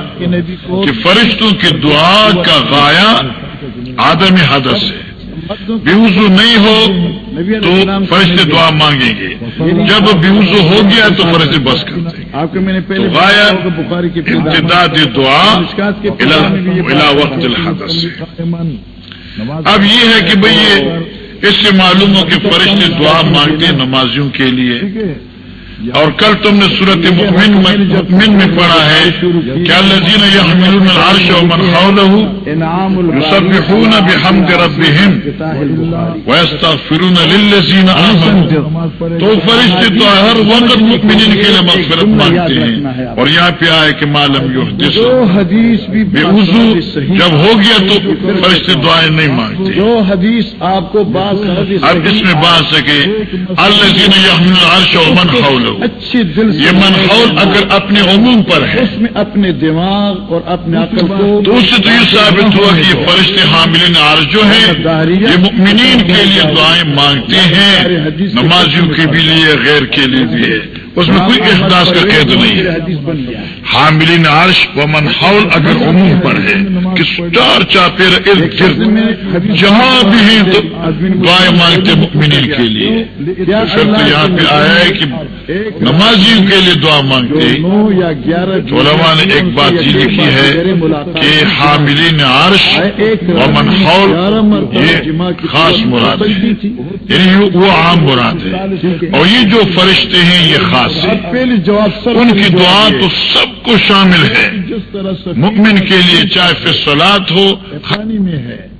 کہ فرشتوں کی دعا کا غایا آدم حدث ہے۔ بیوزو نہیں ہو تو فرشتے دعا مانگیں گے۔ جب بیوزو ہو گیا تو فرشتے بس کرتے ہیں۔ آپ کو میں نے پہلے بخاری کی امتداد دعا الى وقت الحدث۔ سے اب یہ ہے کہ بھئی اس سے معلوم ہو کہ فرشتے دعا مانگتے نمازیوں کے لیے۔ اور کل تم نے صورت مؤمن میں مؤمن میں پڑھا ہے کیا لذین یحملون العرش ومن حوله يسبحون بحمد ربهم ويستغفرون للذین آمنوا. تو فرشتے تو ہر وقت مؤمنین کے لیے مغفرت مانگتے ہیں۔ اور یہاں پہ آئے کہ معلوم یحدث. جو حدیث بھی بے وضو جب ہو گیا تو فرشتے دعائیں نہیں مانگتے۔ جو حدیث آپ کو بات اب اس میں بات ہے کہ الذین یحملون العرش ومن حوله اچھے دل سے یہ منحول اگر اپنے عموم پر ہے۔ اس میں اپنے دماغ اور اپنے عقل کو تو اس سے تو یہ ثابت ہوا کہ یہ فرشتے حاملین عرض جو ہیں یہ مؤمنین کے لیے دعائیں مانگتے ہیں نمازیوں کے بھی لیے غیر کے لیے بھی ہے۔ اس میں کوئی احساس کا قید نہیں ہے۔ حدیث حاملین عرش و منحول اگر عموم پر ہے، کہ چار چاپیر ارد گرد۔ جہاں بھی ہیں تو دعائیں مانگتے مؤمنین کے لیے۔ تو پھر تو یہاں پہ آیا ہے کہ نمازیوں کے لیے دعا مانگتے۔ گیارہ علماء نے ایک بات یہ لکھی ہے کہ حاملین عرش و منحول یہ خاص مراد ہے۔ یعنی وہ عام مراد ہے۔ اور یہ جو فرشتے ہیں، یہ خاص جواب سر ان کی دعا تو سب کو شامل ہے۔ جس طرح سے مؤمن کے لیے چاہے پھر سلاد ہو میں ہے۔